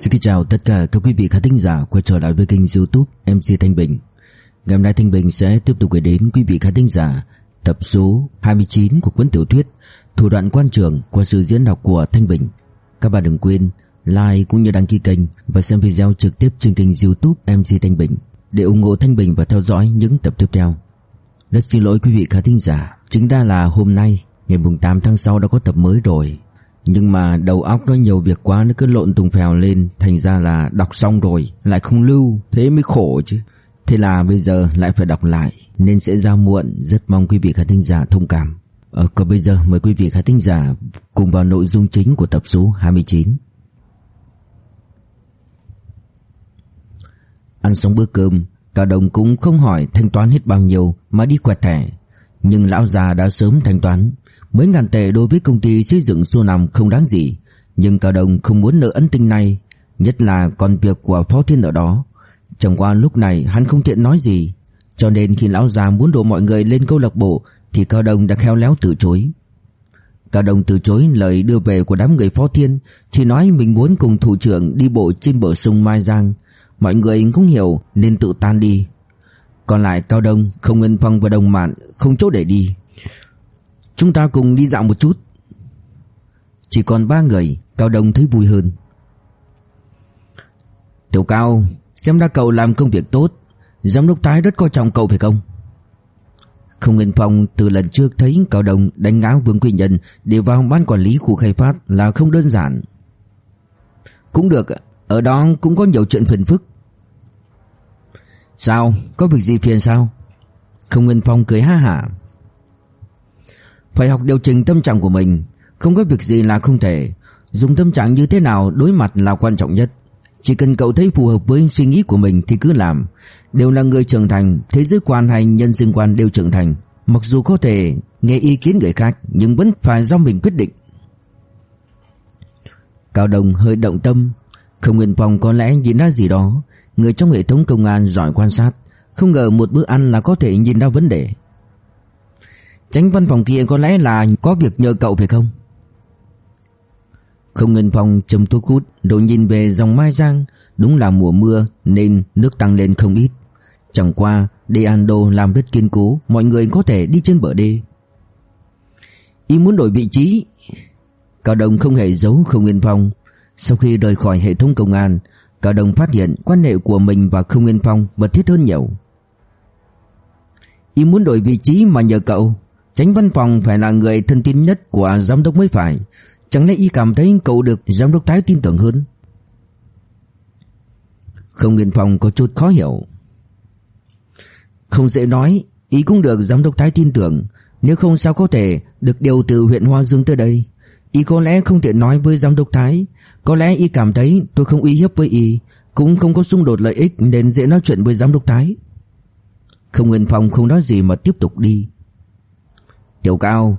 Xin kính chào tất cả các quý vị khán thính giả quay trở lại với kênh youtube MC Thanh Bình. Ngày hôm nay Thanh Bình sẽ tiếp tục gửi đến quý vị khán thính giả tập số 29 của cuốn tiểu thuyết Thủ đoạn quan trường qua sự diễn đọc của Thanh Bình. Các bạn đừng quên like cũng như đăng ký kênh và xem video trực tiếp trên kênh youtube MC Thanh Bình Để ủng hộ Thanh Bình và theo dõi những tập tiếp theo. Rất xin lỗi quý vị khán thính giả, Chính ra là hôm nay, ngày 8 tháng 6 đã có tập mới rồi nhưng mà đầu óc nó nhiều việc quá Nó cứ lộn tùng phèo lên. Thành ra là đọc xong rồi Lại không lưu. Thế mới khổ chứ. Thế là bây giờ lại phải đọc lại. Nên sẽ ra muộn. Rất mong quý vị khán thính giả thông cảm. Ờ, Còn bây giờ mời quý vị khán thính giả Cùng vào nội dung chính của tập số 29 Ăn xong bữa cơm Cả đồng cũng không hỏi thanh toán hết bao nhiêu Mà đi quẹt thẻ. Nhưng lão già đã sớm thanh toán. Mấy ngàn tệ đối với công ty xây dựng xua nằm không đáng gì Nhưng Cao Đông không muốn nợ ân tình này Nhất là còn việc của Phó Thiên ở đó. Chẳng qua lúc này hắn không tiện nói gì Cho nên khi lão già muốn đổ mọi người lên câu lạc bộ Thì Cao Đông đã khéo léo từ chối. Cao Đông từ chối lời đưa về của đám người Phó Thiên Chỉ nói mình muốn cùng thủ trưởng đi bộ trên bờ sông Mai Giang. Mọi người cũng hiểu nên tự tan đi. Còn lại Cao Đông, Không Ngân Phong và Đồng Mạn không chỗ để đi. Chúng ta cùng đi dạo một chút. Chỉ còn ba người, Cao Đông thấy vui hơn. Tiểu Cao, Xem ra cậu làm công việc tốt. Giám đốc tái rất coi trọng cậu phải không? Không Nguyên Phong, từ lần trước thấy Cao Đông đánh ngáo Vương Quy Nhân Để vào ban quản lý khu khai phát là không đơn giản. Cũng được, Ở đó cũng có nhiều chuyện phiền phức. Sao? Có việc gì phiền sao? Không Nguyên Phong cười ha hả phải học điều chỉnh tâm trạng của mình. Không có việc gì là không thể. Dùng tâm trạng như thế nào đối mặt là quan trọng nhất. Chỉ cần cậu thấy phù hợp với suy nghĩ của mình thì cứ làm. Đều là người trưởng thành, Thế giới quan hay nhân sinh quan đều trưởng thành. Mặc dù có thể nghe ý kiến người khác, Nhưng vẫn phải do mình quyết định. Cao Đồng hơi động tâm. Không Nguyên Phong có lẽ nhìn ra gì đó. Người trong hệ thống công an giỏi quan sát. Không ngờ một bữa ăn là có thể nhìn ra vấn đề. Tránh văn phòng kia có lẽ là có việc nhờ cậu phải không? Không ngân phòng châm thuốc hút Rồi nhìn về dòng Mai Giang. Đúng là mùa mưa nên nước tăng lên không ít. Chẳng qua đê An Đô làm rất kiên cố, Mọi người có thể đi trên bờ đê. Y muốn đổi vị trí. Cao Đồng không hề giấu không Nguyên Phong. Sau khi rời khỏi hệ thống công an, Cao Đồng phát hiện quan hệ của mình và không Nguyên Phong mật thiết hơn nhiều. Y muốn đổi vị trí mà nhờ cậu. Tránh văn phòng phải là người thân tín nhất của giám đốc mới phải. Chẳng lẽ y cảm thấy cậu được giám đốc tái tin tưởng hơn? Không Nguyên Phong có chút khó hiểu. Không dễ nói Ý cũng được giám đốc tái tin tưởng. Nếu không sao có thể được điều từ huyện Hoa Dương tới đây. Y có lẽ không thể nói với giám đốc Thái. Có lẽ y cảm thấy tôi không uy hiếp với y, Cũng không có xung đột lợi ích Nên dễ nói chuyện với giám đốc Thái. Không Nguyên Phong không nói gì mà tiếp tục đi. Tiểu Cao.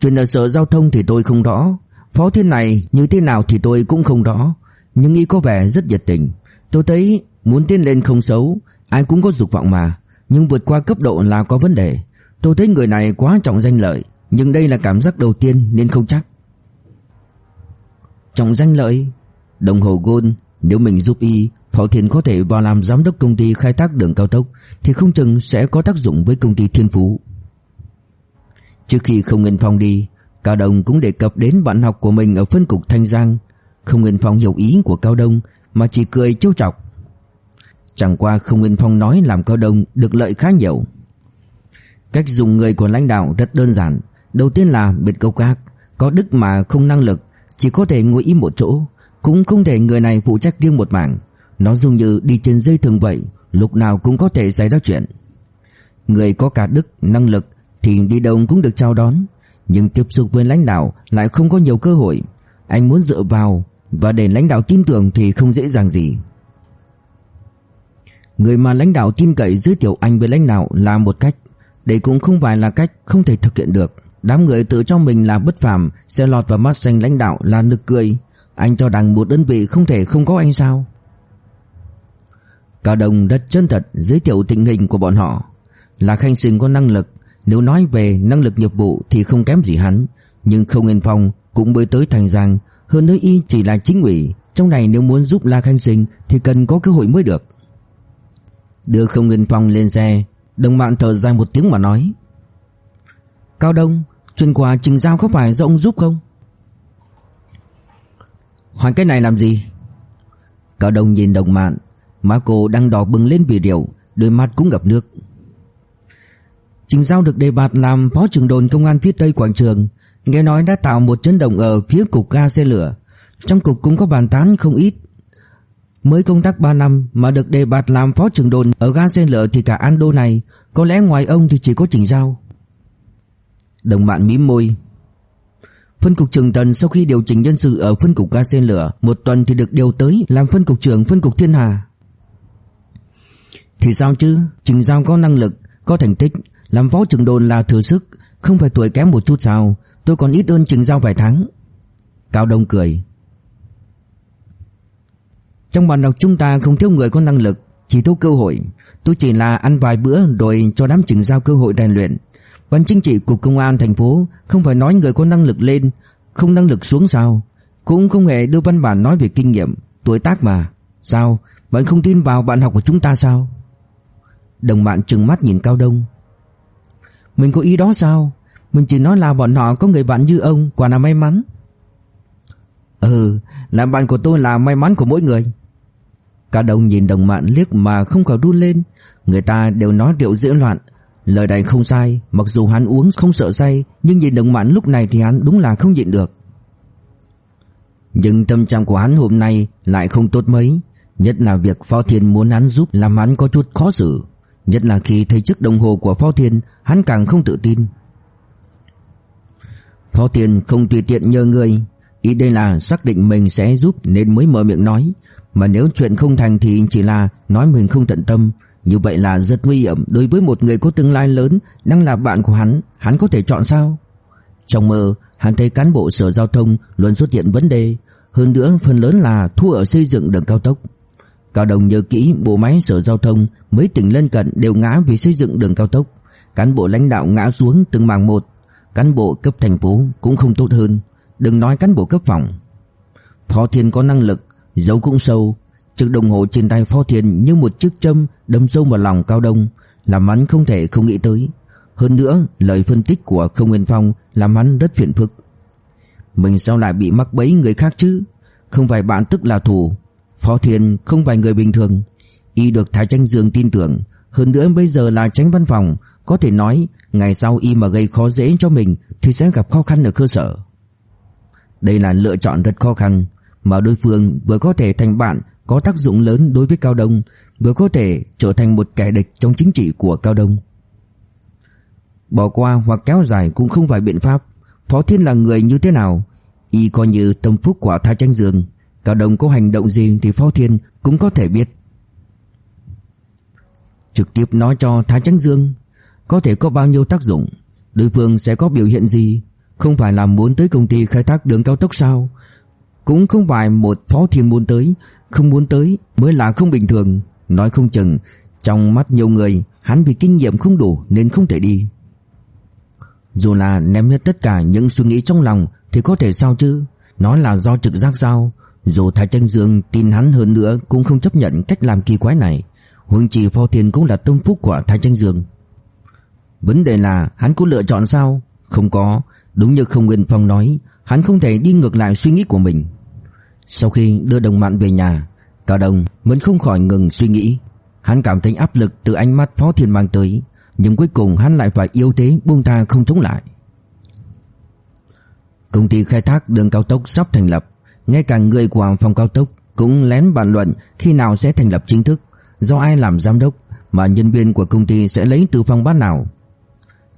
Chuyện ở sở giao thông thì tôi không rõ. Phó thiên này như thế nào thì tôi cũng không rõ. Nhưng y có vẻ rất nhiệt tình. Tôi thấy muốn tiến lên không xấu, Ai cũng có dục vọng mà. Nhưng vượt qua cấp độ là có vấn đề. Tôi thấy người này quá trọng danh lợi, Nhưng đây là cảm giác đầu tiên nên không chắc. Trọng danh lợi? Đồng hồ Gold, Nếu mình giúp y, Phó Thiên có thể vào làm giám đốc công ty khai thác đường cao tốc Thì không chừng sẽ có tác dụng với công ty Thiên Phú. Trước khi Không Ngân Phong đi Cao Đông cũng đề cập đến bạn học của mình ở phân cục Thanh Giang. Không Ngân Phong hiểu ý của Cao Đông Mà chỉ cười trêu chọc. Chẳng qua Không Ngân Phong nói làm Cao Đông được lợi khá nhiều. Cách dùng người của lãnh đạo rất đơn giản. Đầu tiên là biệt câu các Có đức mà không năng lực Chỉ có thể ngồi im một chỗ. Cũng không thể người này phụ trách riêng một mảng. Nó giống như đi trên dây thường vậy Lúc nào cũng có thể xảy ra chuyện. Người có cả đức, năng lực thì đi đâu cũng được chào đón. Nhưng tiếp xúc với lãnh đạo lại không có nhiều cơ hội. Anh muốn dựa vào Và để lãnh đạo tin tưởng thì không dễ dàng gì. Người mà lãnh đạo tin cậy giới thiệu anh với lãnh đạo là một cách. Đây cũng không phải là cách không thể thực hiện được. Đám người tự cho mình là bất phàm, Sẽ lọt vào mắt xanh lãnh đạo là nực cười. Anh cho rằng một đơn vị không thể không có anh sao? Cao Đồng rất chân thật giới thiệu tình hình của bọn họ. Là Khanh Sinh có năng lực nếu nói về năng lực nghiệp vụ thì không kém gì hắn, Nhưng không Nguyên Phong cũng mới tới Thành Giang, Hơn nữa y chỉ là chính ủy, Trong này nếu muốn giúp La Khanh Sinh Thì cần có cơ hội mới được. Đưa không Nguyên Phong lên xe, Đồng bạn thở dài một tiếng mà nói, Cao Đông, Chuyện quà Trình Giao có phải do ông giúp không? Hỏi cái này làm gì? Cao Đông nhìn đồng mạn Má cô đang đỏ bừng lên vì rượu Đôi mắt cũng ngập nước. Trình Giao được đề bạt làm phó trưởng đồn công an phía tây quảng trường. Nghe nói đã tạo một chấn động ở phía cục ga xe lửa. Trong cục cũng có bàn tán không ít. Mới công tác 3 năm mà được đề bạt làm phó trưởng đồn ở ga xe lửa thì cả An Đô này Có lẽ ngoài ông thì chỉ có Trình Giao. Đồng bạn mím môi. Phân cục trưởng Tần sau khi điều chỉnh nhân sự ở phân cục ga xe lửa Một tuần thì được điều tới làm phân cục trưởng phân cục Thiên Hà. Thì sao chứ? Trình Giao có năng lực, có thành tích. Làm phó trưởng đồn là thừa sức Không phải tuổi kém một chút sao Tôi còn ít hơn Trình Giao vài tháng Cao Đông cười Trong bàn đọc chúng ta không thiếu người có năng lực Chỉ thiếu cơ hội Tôi chỉ là ăn vài bữa rồi cho đám Trình Giao cơ hội rèn luyện Ban chính trị cục công an thành phố không phải nói người có năng lực lên, không năng lực xuống sao? Cũng không hề đưa văn bản nói về kinh nghiệm, tuổi tác mà. Sao? Bạn không tin vào bạn học của chúng ta sao? Đồng bạn trừng mắt nhìn Cao Đông. Mình có ý đó sao? Mình chỉ nói là bọn họ có người bạn như ông, quả là may mắn. Ừ, làm bạn của tôi là may mắn của mỗi người. cả Đông nhìn đồng mạn liếc mà không khỏi run lên. Người ta đều nói điệu dễ loạn, Lời này không sai Mặc dù hắn uống không sợ say Nhưng nhìn đồng mạn lúc này thì hắn đúng là không nhịn được Nhưng tâm trạng của hắn hôm nay Lại không tốt mấy Nhất là việc Phó Thiên muốn hắn giúp Làm hắn có chút khó xử Nhất là khi thấy chiếc đồng hồ của Phó Thiên Hắn càng không tự tin. Phó Thiên không tùy tiện nhờ người. Ý đây là xác định mình sẽ giúp Nên mới mở miệng nói. Mà nếu chuyện không thành thì chỉ là Nói mình không tận tâm. Như vậy là rất nguy hiểm đối với một người có tương lai lớn đang là bạn của hắn, hắn có thể chọn sao? Trong mơ, hắn thấy cán bộ sở giao thông luôn xuất hiện vấn đề, hơn nữa phần lớn là thua ở xây dựng đường cao tốc. Cao Đồng nhớ kỹ bộ máy sở giao thông mấy tỉnh lân cận đều ngã vì xây dựng đường cao tốc, cán bộ lãnh đạo ngã xuống từng mảng một, cán bộ cấp thành phố cũng không tốt hơn, đừng nói cán bộ cấp phòng. Phó Thiên có năng lực, dấu cũng sâu, Chiếc đồng hồ trên tay Phó Thiên như một chiếc châm đâm sâu vào lòng Cao Đông, làm hắn không thể không nghĩ tới. Hơn nữa, lời phân tích của Không Nguyên Phong làm hắn rất phiền phức. Mình sao lại bị mắc bẫy người khác chứ? Không phải bạn tức là thù. Phó Thiên không phải người bình thường. Y được Thái Tranh Dương tin tưởng, hơn nữa bây giờ là tránh văn phòng, có thể nói ngày sau y mà gây khó dễ cho mình thì sẽ gặp khó khăn ở cơ sở. Đây là lựa chọn rất khó khăn, mà đối phương vừa có thể thành bạn có tác dụng lớn đối với Cao Đông, vừa có thể trở thành một kẻ địch trong chính trị của Cao Đông. Bỏ qua hoặc kéo dài cũng không phải biện pháp. Phó Thiên là người như thế nào? Y coi như tâm phúc của Thái Tranh Dương. Cao đồng có hành động gì thì Phó Thiên cũng có thể biết. Trực tiếp nói cho Thái trắng Dương có thể có bao nhiêu tác dụng, đối phương sẽ có biểu hiện gì, không phải là muốn tới công ty khai thác đường cao tốc sao? Cũng không phải một Phó Thiên muốn tới không muốn tới mới là không bình thường Nói không chừng Trong mắt nhiều người Hắn vì kinh nghiệm không đủ nên không thể đi Dù là ném hết tất cả những suy nghĩ trong lòng Thì có thể sao chứ Nói là do trực giác sao dù Thái Tranh Dương tin hắn hơn nữa Cũng không chấp nhận cách làm kỳ quái này. Huỳnh chỉ Phó Thiên cũng là tâm phúc của Thái Tranh Dương. Vấn đề là hắn có lựa chọn sao? Không có. Đúng như không Nguyên Phong nói, Hắn không thể đi ngược lại suy nghĩ của mình. Sau khi đưa đồng mạn về nhà, Cao Đông vẫn không khỏi ngừng suy nghĩ. Hắn cảm thấy áp lực từ ánh mắt Phó Thiên mang tới, Nhưng cuối cùng hắn lại phải yếu thế buông tha không chống lại. Công ty khai thác đường cao tốc sắp thành lập. Ngay cả người của phòng cao tốc Cũng lén bàn luận khi nào sẽ thành lập chính thức Do ai làm giám đốc Mà nhân viên của công ty sẽ lấy từ phòng ban nào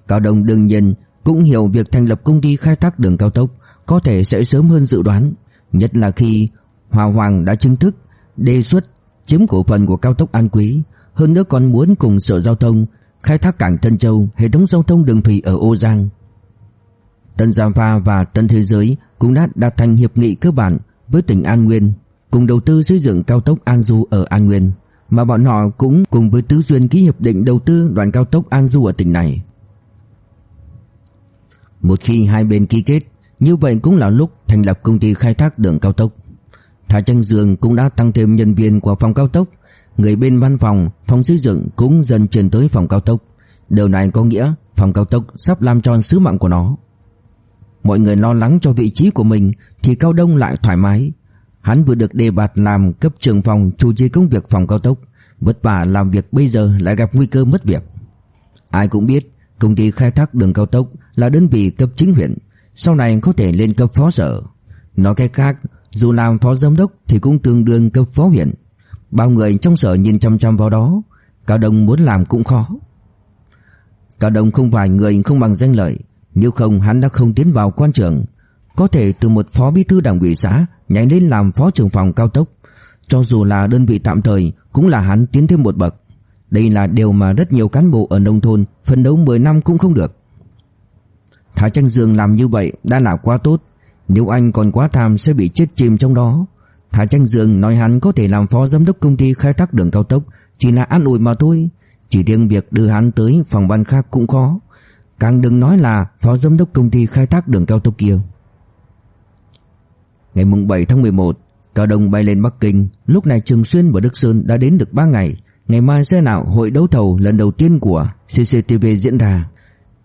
Cao Đông đương nhiên Cũng hiểu việc thành lập công ty khai thác đường cao tốc Có thể sẽ sớm hơn dự đoán Nhất là khi Hòa Hoàng đã chính thức đề xuất chiếm cổ phần của cao tốc An Quý, hơn nữa còn muốn cùng Sở Giao thông khai thác cảng Tân Châu, hệ thống giao thông đường thủy ở Ô Giang. Tân Giang Pha và Tân Thế Giới cũng đã đạt thành hiệp nghị cơ bản với tỉnh An Nguyên, cùng đầu tư xây dựng cao tốc An Du ở An Nguyên, mà bọn họ cũng cùng với Tứ Duyên ký hiệp định đầu tư đoạn cao tốc An Du ở tỉnh này. Một khi hai bên ký kết, như vậy cũng là lúc thành lập công ty khai thác đường cao tốc. Thái Tranh Dương cũng đã tăng thêm nhân viên của phòng cao tốc Người bên văn phòng, phòng xây dựng cũng dần chuyển tới phòng cao tốc Điều này có nghĩa phòng cao tốc sắp làm tròn sứ mạng của nó Mọi người lo lắng cho vị trí của mình, Thì Cao Đông lại thoải mái. Hắn vừa được đề bạt làm cấp trưởng phòng, chủ trì công việc phòng cao tốc. Vất vả làm việc bây giờ lại gặp nguy cơ mất việc. Ai cũng biết, công ty khai thác đường cao tốc là đơn vị cấp chính huyện. Sau này có thể lên cấp phó sở. Nói cách khác, dù làm phó giám đốc thì cũng tương đương cấp phó huyện. Bao người trong sở nhìn chăm chăm vào đó. Cao Đông muốn làm cũng khó. Cao Đông không phải người không bằng danh lợi. Nếu không, hắn đã không tiến vào quan trường. Có thể từ một phó bí thư đảng ủy xã Nhảy lên làm phó trưởng phòng cao tốc. Cho dù là đơn vị tạm thời, Cũng là hắn tiến thêm một bậc. Đây là điều mà rất nhiều cán bộ ở nông thôn Phân đấu 10 năm cũng không được. Thái Tranh Dương làm như vậy đã là quá tốt. Nếu anh còn quá tham sẽ bị chết chìm trong đó. Thái Tranh Dương nói hắn có thể làm phó giám đốc công ty khai thác đường cao tốc, Chỉ là an ủi mà thôi. Chỉ riêng việc đưa hắn tới phòng ban khác cũng khó. Càng đừng nói là phó giám đốc công ty khai thác đường cao tốc kia. Ngày mùng 7 tháng 11 Cao Đông bay lên Bắc Kinh. Lúc này Trường Xuyên và Đức Sơn đã đến được 3 ngày. Ngày mai sẽ nào hội đấu thầu lần đầu tiên của CCTV diễn ra.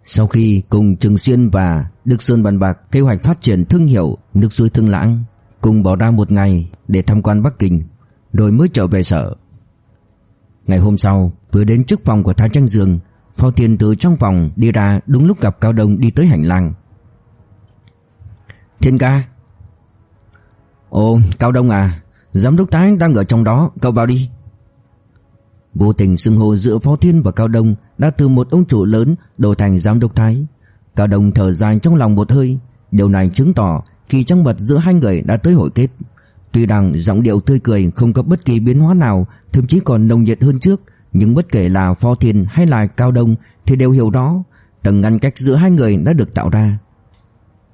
Sau khi cùng Trường Xuyên và Đức Sơn bàn bạc kế hoạch phát triển thương hiệu nước suối Thương Lãng, Cùng bỏ ra một ngày để tham quan Bắc Kinh, Rồi mới trở về sở. Ngày hôm sau, Vừa đến trước phòng của Thái trang Dương Phó Thiên từ trong phòng đi ra Đúng lúc gặp Cao Đông đi tới hành lang. Thiên ca. Ồ, Cao Đông à Giám đốc Thái đang ở trong đó, Cậu vào đi. Vô tình xưng hô giữa Phó Thiên và Cao Đông Đã từ một ông chủ lớn đổi thành giám đốc Thái Cao Đông thở dài trong lòng một hơi, Điều này chứng tỏ Kỳ trang mật giữa hai người đã tới hội kết. Tuy rằng giọng điệu tươi cười không có bất kỳ biến hóa nào, Thậm chí còn nồng nhiệt hơn trước nhưng bất kể là Phó Thiên hay là Cao Đông Thì đều hiểu đó Tầng ngăn cách giữa hai người đã được tạo ra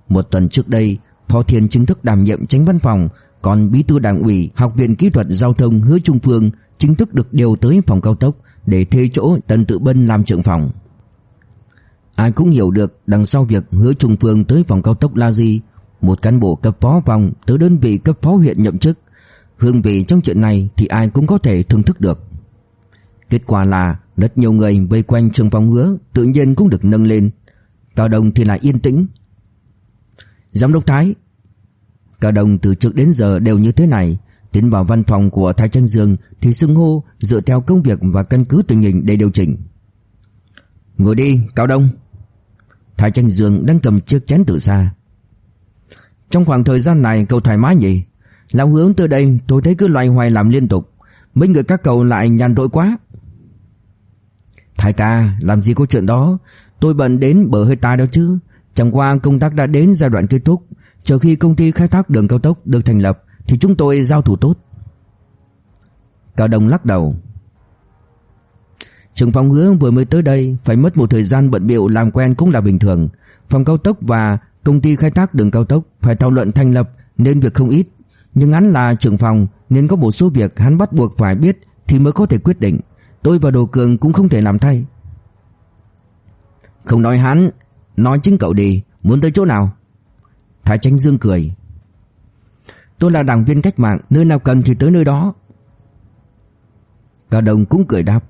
Một tuần trước đây Phó Thiên chính thức đảm nhiệm tránh văn phòng, Còn bí thư đảng ủy, Học viện Kỹ thuật Giao thông Hứa Trung Phương Chính thức được điều tới phòng cao tốc Để thuê chỗ Tần Tự Bân làm trưởng phòng Ai cũng hiểu được đằng sau việc Hứa Trung Phương tới phòng cao tốc là gì một cán bộ cấp phó phòng tới đơn vị cấp phó huyện nhậm chức. Hương vị trong chuyện này thì ai cũng có thể thưởng thức được. Kết quả là rất nhiều người vây quanh trường phòng hứa tự nhiên cũng được nâng lên. Cao Đồng thì lại yên tĩnh. Giám đốc Thái, Cao Đồng từ trước đến giờ đều như thế này. Tiến vào văn phòng của Thái Tranh Dương Thì xưng hô dựa theo công việc Và căn cứ tình hình để điều chỉnh. Ngồi đi, Cao Đông. Thái Tranh Dương đang cầm chiếc chén từ xa trong khoảng thời gian này cậu thoải mái nhỉ? Lão hướng từ đây tôi thấy cứ loay hoay làm liên tục. Mấy người các cậu lại nhàn rỗi quá. Thái ca làm gì có chuyện đó? Tôi bận đến bờ hơi tai đâu chứ. Chẳng qua công tác đã đến giai đoạn kết thúc. Chờ khi công ty khai thác đường cao tốc được thành lập Thì chúng tôi giao thủ tốt. Cao Đông lắc đầu. Trường phòng hứa vừa mới tới đây Phải mất một thời gian bận biệu làm quen cũng là bình thường. Phòng cao tốc và Công ty khai thác đường cao tốc phải thảo luận thành lập nên việc không ít, nhưng hắn là trưởng phòng nên có một số việc hắn bắt buộc phải biết thì mới có thể quyết định. Tôi và Đồ Cường cũng không thể làm thay. Không nói hắn, nói chính cậu đi, muốn tới chỗ nào? Thái Tranh Dương cười. Tôi là đảng viên cách mạng, nơi nào cần thì tới nơi đó. cả Đồng cũng cười đáp.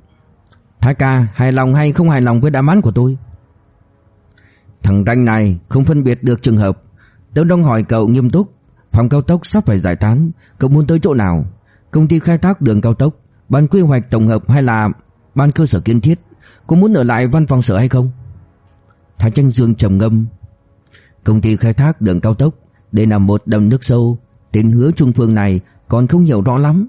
Thái ca, hài lòng hay không hài lòng với đáp án của tôi? Thằng ranh này không phân biệt được trường hợp Tớ đang hỏi cậu nghiêm túc Phòng cao tốc sắp phải giải tán Cậu muốn tới chỗ nào Công ty khai thác đường cao tốc Ban quy hoạch tổng hợp hay là Ban cơ sở kiến thiết, Có muốn ở lại văn phòng sở hay không? Thái Tranh Dương trầm ngâm. Công ty khai thác đường cao tốc, Đây là một đầm nước sâu Tên hứa trung phương này còn không hiểu rõ lắm.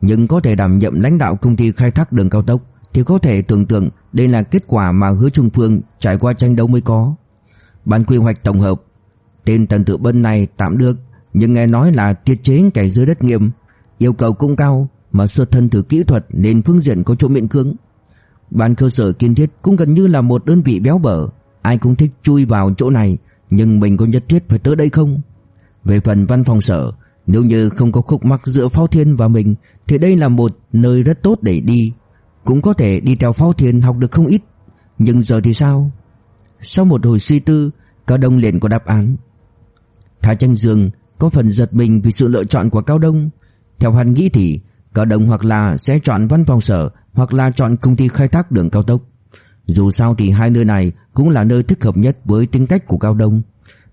Nhưng có thể đảm nhiệm lãnh đạo công ty khai thác đường cao tốc Thì có thể tưởng tượng Đây là kết quả mà hứa trung phương Trải qua tranh đấu mới có. Ban quy hoạch tổng hợp, Tên Tần Tự Bân này tạm được, Nhưng nghe nói là tiết chế cày dưới đất nghiêm, Yêu cầu cũng cao mà xuất thân từ kỹ thuật nên phương diện có chỗ miễn cưỡng. Ban cơ sở kiên thiết cũng gần như là một đơn vị béo bở. Ai cũng thích chui vào chỗ này, Nhưng mình có nhất thiết phải tới đây không? Về phần văn phòng sở, Nếu như không có khúc mắc giữa Phao Thiên và mình, Thì đây là một nơi rất tốt để đi. Cũng có thể đi theo Phao Thiên học được không ít. Nhưng giờ thì sao? Sau một hồi suy tư, Cao Đông liền có đáp án. Thái Tranh Dương có phần giật mình vì sự lựa chọn của Cao Đông. Theo hắn nghĩ thì Cả đồng hoặc là sẽ chọn văn phòng sở hoặc là chọn công ty khai thác đường cao tốc. Dù sao thì hai nơi này cũng là nơi thích hợp nhất với tính cách của Cao Đông.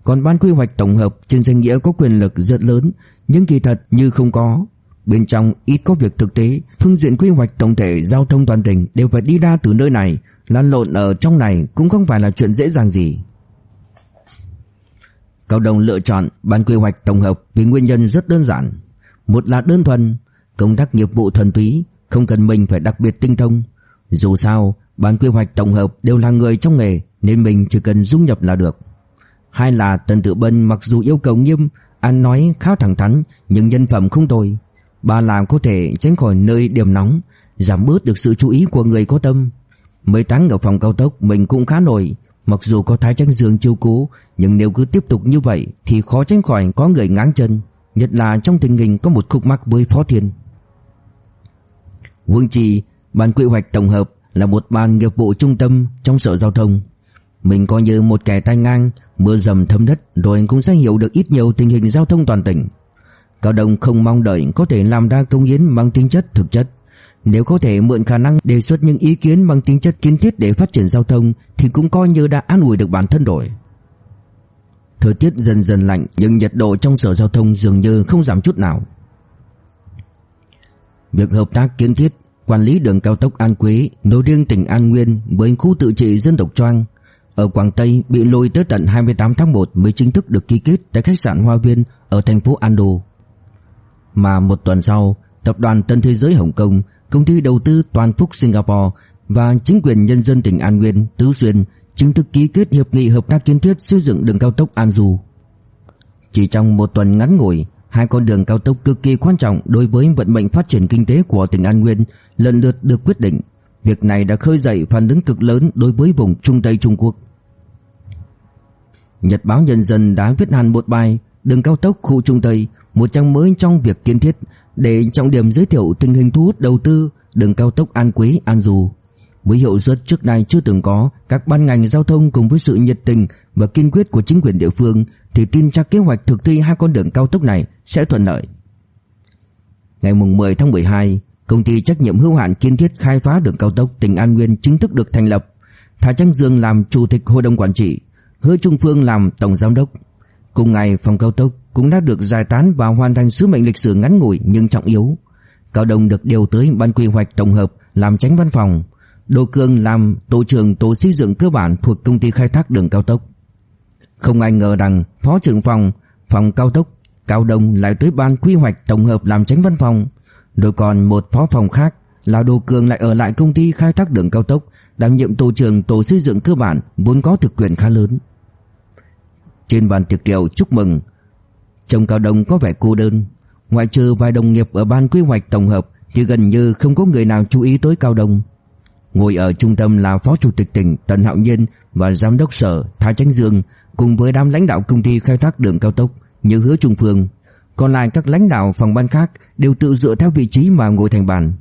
Còn ban quy hoạch tổng hợp trên danh nghĩa có quyền lực rất lớn, nhưng kỳ thật như không có. Bên trong ít có việc thực tế, phương diện quy hoạch tổng thể giao thông toàn tỉnh đều phải đi ra từ nơi này, lan lộn ở trong này cũng không phải là chuyện dễ dàng gì. Cao Đông lựa chọn ban quy hoạch tổng hợp vì nguyên nhân rất đơn giản. Một là đơn thuần, công tác nghiệp vụ thuần túy, không cần mình phải đặc biệt tinh thông. Dù sao, ban quy hoạch tổng hợp đều là người trong nghề nên mình chỉ cần dung nhập là được. Hai là Tần Tự Bân mặc dù yêu cầu nghiêm, ăn nói khá thẳng thắn nhưng nhân phẩm không tồi. Ba làm có thể tránh khỏi nơi điểm nóng, giảm bớt được sự chú ý của người có tâm. Mấy tháng ở phòng cao tốc mình cũng khá nổi, mặc dù có Thái Tranh Dương chiêu cố, nhưng nếu cứ tiếp tục như vậy thì khó tránh khỏi có người ngáng chân, nhất là trong tình hình có một khúc mắc với Phó Thiên. Vương Trì, ban quy hoạch tổng hợp là một ban nghiệp vụ trung tâm trong sở giao thông. Mình coi như một kẻ tay ngang, mưa dầm thấm đất rồi cũng sẽ hiểu được ít nhiều tình hình giao thông toàn tỉnh. Cao Đông không mong đợi có thể làm ra công hiến mang tính chất thực chất. Nếu có thể mượn khả năng đề xuất những ý kiến mang tính chất kiến thiết để phát triển giao thông thì cũng coi như đã an ủi được bản thân rồi. Thời tiết dần dần lạnh nhưng nhiệt độ trong sở giao thông dường như không giảm chút nào. Việc hợp tác kiến thiết, quản lý đường cao tốc An Quế nối riêng tỉnh An Nguyên với khu tự trị dân tộc Choang ở Quảng Tây bị lùi tới tận 28 tháng 1 mới chính thức được ký kết tại khách sạn Hoa Viên ở thành phố An Đô. Mà một tuần sau, tập đoàn Tân Thế Giới Hồng Kông, công ty đầu tư Toàn Phúc Singapore và chính quyền nhân dân tỉnh An Nguyên, Tứ Xuyên chính thức ký kết hiệp nghị hợp tác kiến thiết xây dựng đường cao tốc An Du. Chỉ trong một tuần ngắn ngủi, hai con đường cao tốc cực kỳ quan trọng đối với vận mệnh phát triển kinh tế của tỉnh An Nguyên lần lượt được quyết định. Việc này đã khơi dậy phản ứng cực lớn đối với vùng Trung Tây Trung Quốc. Nhật báo Nhân dân đã viết hẳn một bài Đường cao tốc khu Trung Tây, một trang mới trong việc kiến thiết để trọng điểm giới thiệu tình hình thu hút đầu tư đường cao tốc An Quế An Du. Với hiệu suất trước nay chưa từng có, các ban ngành giao thông cùng với sự nhiệt tình và kiên quyết của chính quyền địa phương thì tin chắc kế hoạch thực thi hai con đường cao tốc này sẽ thuận lợi. Ngày mùng 10 tháng 12, công ty trách nhiệm hữu hạn kiên thiết khai phá đường cao tốc tỉnh An Nguyên chính thức được thành lập. Thả Trang Dương làm chủ tịch hội đồng quản trị, Hứa Trung Phương làm tổng giám đốc. Cùng ngày, phòng cao tốc cũng đã được giải tán và hoàn thành sứ mệnh lịch sử ngắn ngủi nhưng trọng yếu. Cao Đông được điều tới ban quy hoạch tổng hợp làm tránh văn phòng, Đỗ Cương làm tổ trưởng tổ xây dựng cơ bản thuộc công ty khai thác đường cao tốc. Không ai ngờ rằng phó trưởng phòng phòng cao tốc Cao Đông lại tới ban quy hoạch tổng hợp làm tránh văn phòng, rồi còn một phó phòng khác là đồ cường lại ở lại công ty khai thác đường cao tốc đảm nhiệm tổ trưởng tổ xây dựng cơ bản vốn có thực quyền khá lớn. Trên bàn tiệc rượu chúc mừng, chồng Cao Đông có vẻ cô đơn, ngoại trừ vài đồng nghiệp ở ban quy hoạch tổng hợp thì gần như không có người nào chú ý tới Cao Đông. Ngồi ở trung tâm là Phó Chủ tịch tỉnh Tần Hạo Nhiên và Giám đốc sở Thái Chánh Dương cùng với đám lãnh đạo công ty khai thác đường cao tốc như hứa Trung Phương. Còn lại các lãnh đạo phòng ban khác đều tự dựa theo vị trí mà ngồi thành bàn.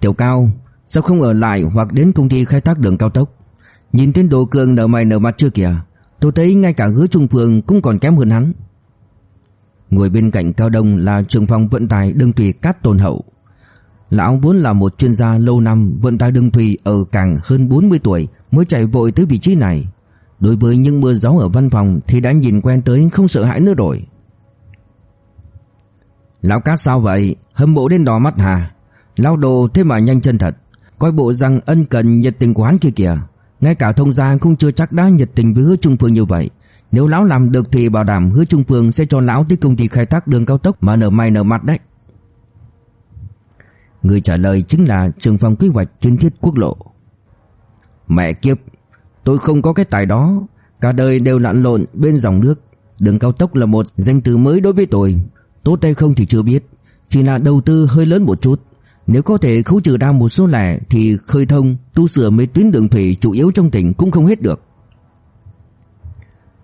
Tiểu Cao, sao không ở lại hoặc đến công ty khai thác đường cao tốc? Nhìn tên Đồ Cường nở mày nở mặt chưa kìa, tôi thấy ngay cả hứa Trung Phương cũng còn kém hơn hắn. Ngồi bên cạnh Cao Đông là trưởng phòng vận tải đương thủy Cát Tôn Hậu. Lão vốn là một chuyên gia lâu năm vận tải đường thủy ở cảng hơn 40 tuổi mới chạy vội tới vị trí này. Đối với những mưa gió ở văn phòng thì đã nhìn quen tới không sợ hãi nữa rồi. Lão Cát sao vậy? Hâm mộ đến đỏ mắt hà? Lão đồ thế mà nhanh chân thật. Coi bộ rằng ân cần nhiệt tình của hắn kia kìa. Ngay cả thông gia cũng chưa chắc đã nhiệt tình với hứa Trung Phương như vậy. Nếu lão làm được thì bảo đảm hứa Trung Phương sẽ cho lão tới công ty khai thác đường cao tốc mà nở mày nở mặt đấy. Người trả lời chính là trường phòng quy hoạch kiến thiết quốc lộ. Mẹ kiếp, tôi không có cái tài đó, cả đời đều lặn lộn bên dòng nước. Đường cao tốc là một danh từ mới đối với tôi, tốt hay không thì chưa biết, chỉ là đầu tư hơi lớn một chút. Nếu có thể khấu trừ ra một số lẻ thì khơi thông, tu sửa mấy tuyến đường thủy chủ yếu trong tỉnh cũng không hết được.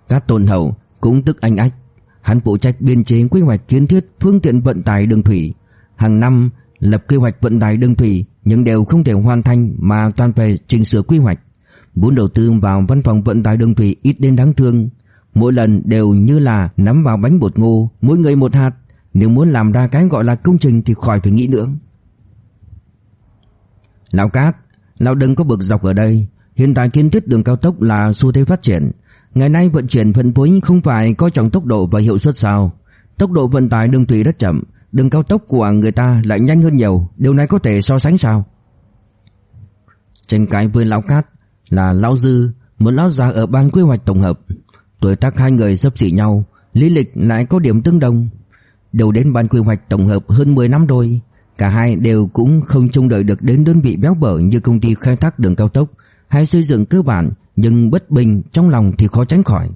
Các tôn hậu cũng tức anh ách, hắn phụ trách biên chế quy hoạch kiến thiết phương tiện vận tải đường thủy. Hàng năm lập quy hoạch vận tải đường thủy nhưng đều không thể hoàn thành mà toàn về chỉnh sửa quy hoạch. Vốn đầu tư vào văn phòng vận tải đường thủy ít đến đáng thương. Mỗi lần đều như là nắm vào bánh bột ngô, Mỗi người một hạt. Nếu muốn làm ra cái gọi là công trình Thì khỏi phải nghĩ nữa. Lão Cát, Lão đừng có bực dọc ở đây. Hiện tại kiến thiết đường cao tốc là xu thế phát triển. Ngày nay vận chuyển phân phối không phải coi trọng tốc độ và hiệu suất sao. Tốc độ vận tải đường thủy rất chậm, Đường cao tốc của người ta lại nhanh hơn nhiều. Điều này có thể so sánh sao? Tranh cãi với Lão Cát là Lão Dư Một Lão già ở ban quy hoạch tổng hợp Tuổi tác hai người sấp xỉ nhau Lý lịch lại có điểm tương đồng Đều đến ban quy hoạch tổng hợp hơn 10 năm rồi Cả hai đều cũng không trông đợi được đến đơn vị béo bở như công ty khai thác đường cao tốc hay xây dựng cơ bản nhưng bất bình trong lòng thì khó tránh khỏi.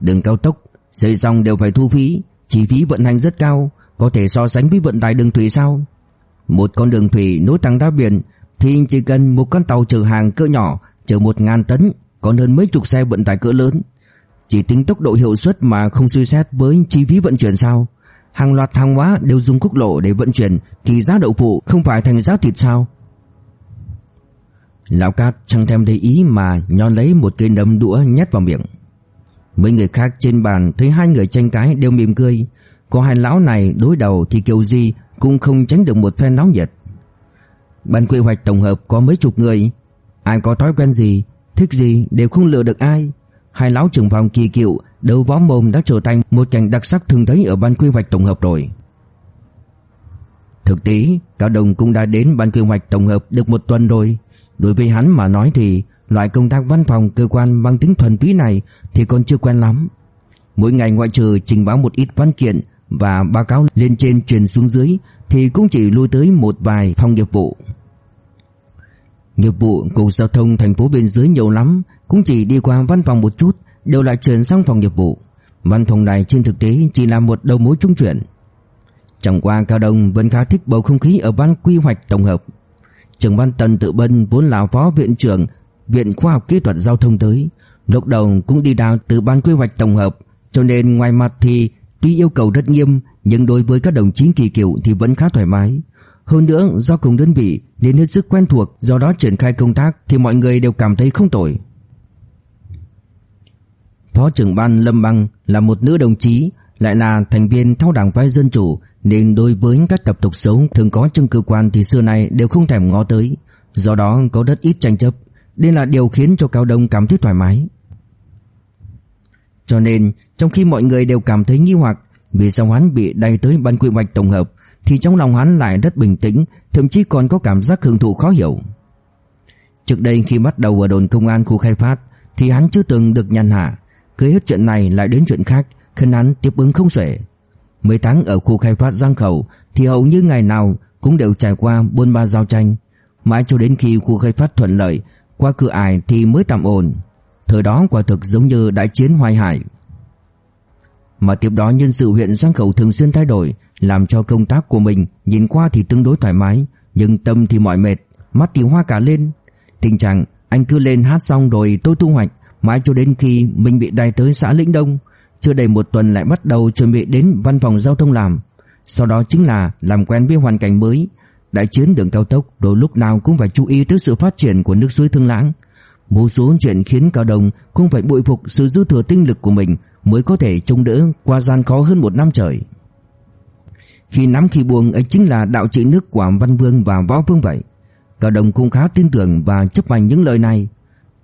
Đường cao tốc xây xong đều phải thu phí, chi phí vận hành rất cao, có thể so sánh với vận tải đường thủy sao? Một con đường thủy nối thẳng ra biển thì chỉ cần một con tàu chở hàng cỡ nhỏ, chở một ngàn tấn, còn hơn mấy chục xe vận tải cỡ lớn. Chỉ tính tốc độ hiệu suất mà không suy xét với chi phí vận chuyển sao? Hàng loạt hàng hóa đều dùng quốc lộ để vận chuyển, thì giá đậu phụ không phải thành giá thịt sao? Lão Cát chẳng thèm để ý mà nhón lấy một cây nấm đũa nhét vào miệng. Mấy người khác trên bàn thấy hai người tranh cãi đều mỉm cười. Có hai lão này đối đầu thì kiểu gì cũng không tránh được một phen nóng nhiệt. Ban quy hoạch tổng hợp có mấy chục người. Ai có thói quen gì, thích gì đều không lừa được ai. Hai lão trưởng phòng kỳ cựu Đấu võ mồm đã trở thành một cảnh đặc sắc thường thấy ở ban quy hoạch tổng hợp rồi. Thực tế, Cao Đồng cũng đã đến ban quy hoạch tổng hợp được một tuần rồi. Đối với hắn mà nói thì loại công tác văn phòng cơ quan mang tính thuần túy này thì còn chưa quen lắm. Mỗi ngày ngoại trừ trình báo một ít văn kiện và báo cáo lên trên truyền xuống dưới thì cũng chỉ lui tới một vài phòng nghiệp vụ. Nghiệp vụ cục giao thông thành phố bên dưới nhiều lắm, cũng chỉ đi qua văn phòng một chút đều lại chuyển sang phòng nghiệp vụ. Văn phòng này trên thực tế chỉ là một đầu mối trung chuyển. Chẳng qua Cao Đông vẫn khá thích bầu không khí ở ban quy hoạch tổng hợp. Trưởng ban Tần Tự Bân vốn là phó viện trưởng Viện Khoa học Kỹ thuật Giao thông tới, lúc đầu cũng đi đào từ ban quy hoạch tổng hợp, cho nên ngoài mặt thì tuy yêu cầu rất nghiêm, nhưng đối với các đồng chí kỳ cựu thì vẫn khá thoải mái. Hơn nữa do cùng đơn vị nên hết sức quen thuộc, do đó triển khai công tác thì mọi người đều cảm thấy không tồi. Phó trưởng ban Lâm Băng là một nữ đồng chí, lại là thành viên theo đảng phái dân chủ nên đối với các tập tục xấu thường có trong cơ quan thì xưa nay đều không thèm ngó tới, do đó có rất ít tranh chấp, đây là điều khiến cho Cao Đông cảm thấy thoải mái. Cho nên, trong khi mọi người đều cảm thấy nghi hoặc vì sao hắn bị đẩy tới ban quy hoạch tổng hợp thì trong lòng hắn lại rất bình tĩnh, thậm chí còn có cảm giác hưởng thụ khó hiểu. Trước đây khi bắt đầu ở đồn công an khu khai phát thì hắn chưa từng được nhàn hạ, cứ hết chuyện này lại đến chuyện khác, khiến hắn tiếp ứng không xuể. Mấy tháng ở khu khai phát Giang Khẩu thì hầu như ngày nào cũng đều trải qua buôn ba giao tranh, mãi cho đến khi khu khai phát thuận lợi, qua cửa ải thì mới tạm ổn. Thời đó quả thực giống như đại chiến hoài hải. Mà tiếp đó nhân sự huyện Giang Khẩu thường xuyên thay đổi, làm cho công tác của mình nhìn qua thì tương đối thoải mái, nhưng tâm thì mỏi mệt, mắt thì hoa cả lên. Tình trạng anh cứ lên hát xong rồi tôi thu hoạch, mãi cho đến khi mình bị đày tới xã Lĩnh Đông, chưa đầy một tuần lại bắt đầu chuẩn bị đến văn phòng giao thông làm. Sau đó chính là làm quen với hoàn cảnh mới, đại chiến đường cao tốc đôi lúc nào cũng phải chú ý tới sự phát triển của nước suối Thương Lãng. Một số chuyện khiến Cao Đồng cũng phải bội phục sự dư thừa tinh lực của mình mới có thể chống đỡ qua gian khó hơn một năm trời. Khi nắm khi buông ấy chính là đạo trị nước của Văn Vương và Võ Vương vậy. Cao Đồng cũng khá tin tưởng và chấp hành những lời này.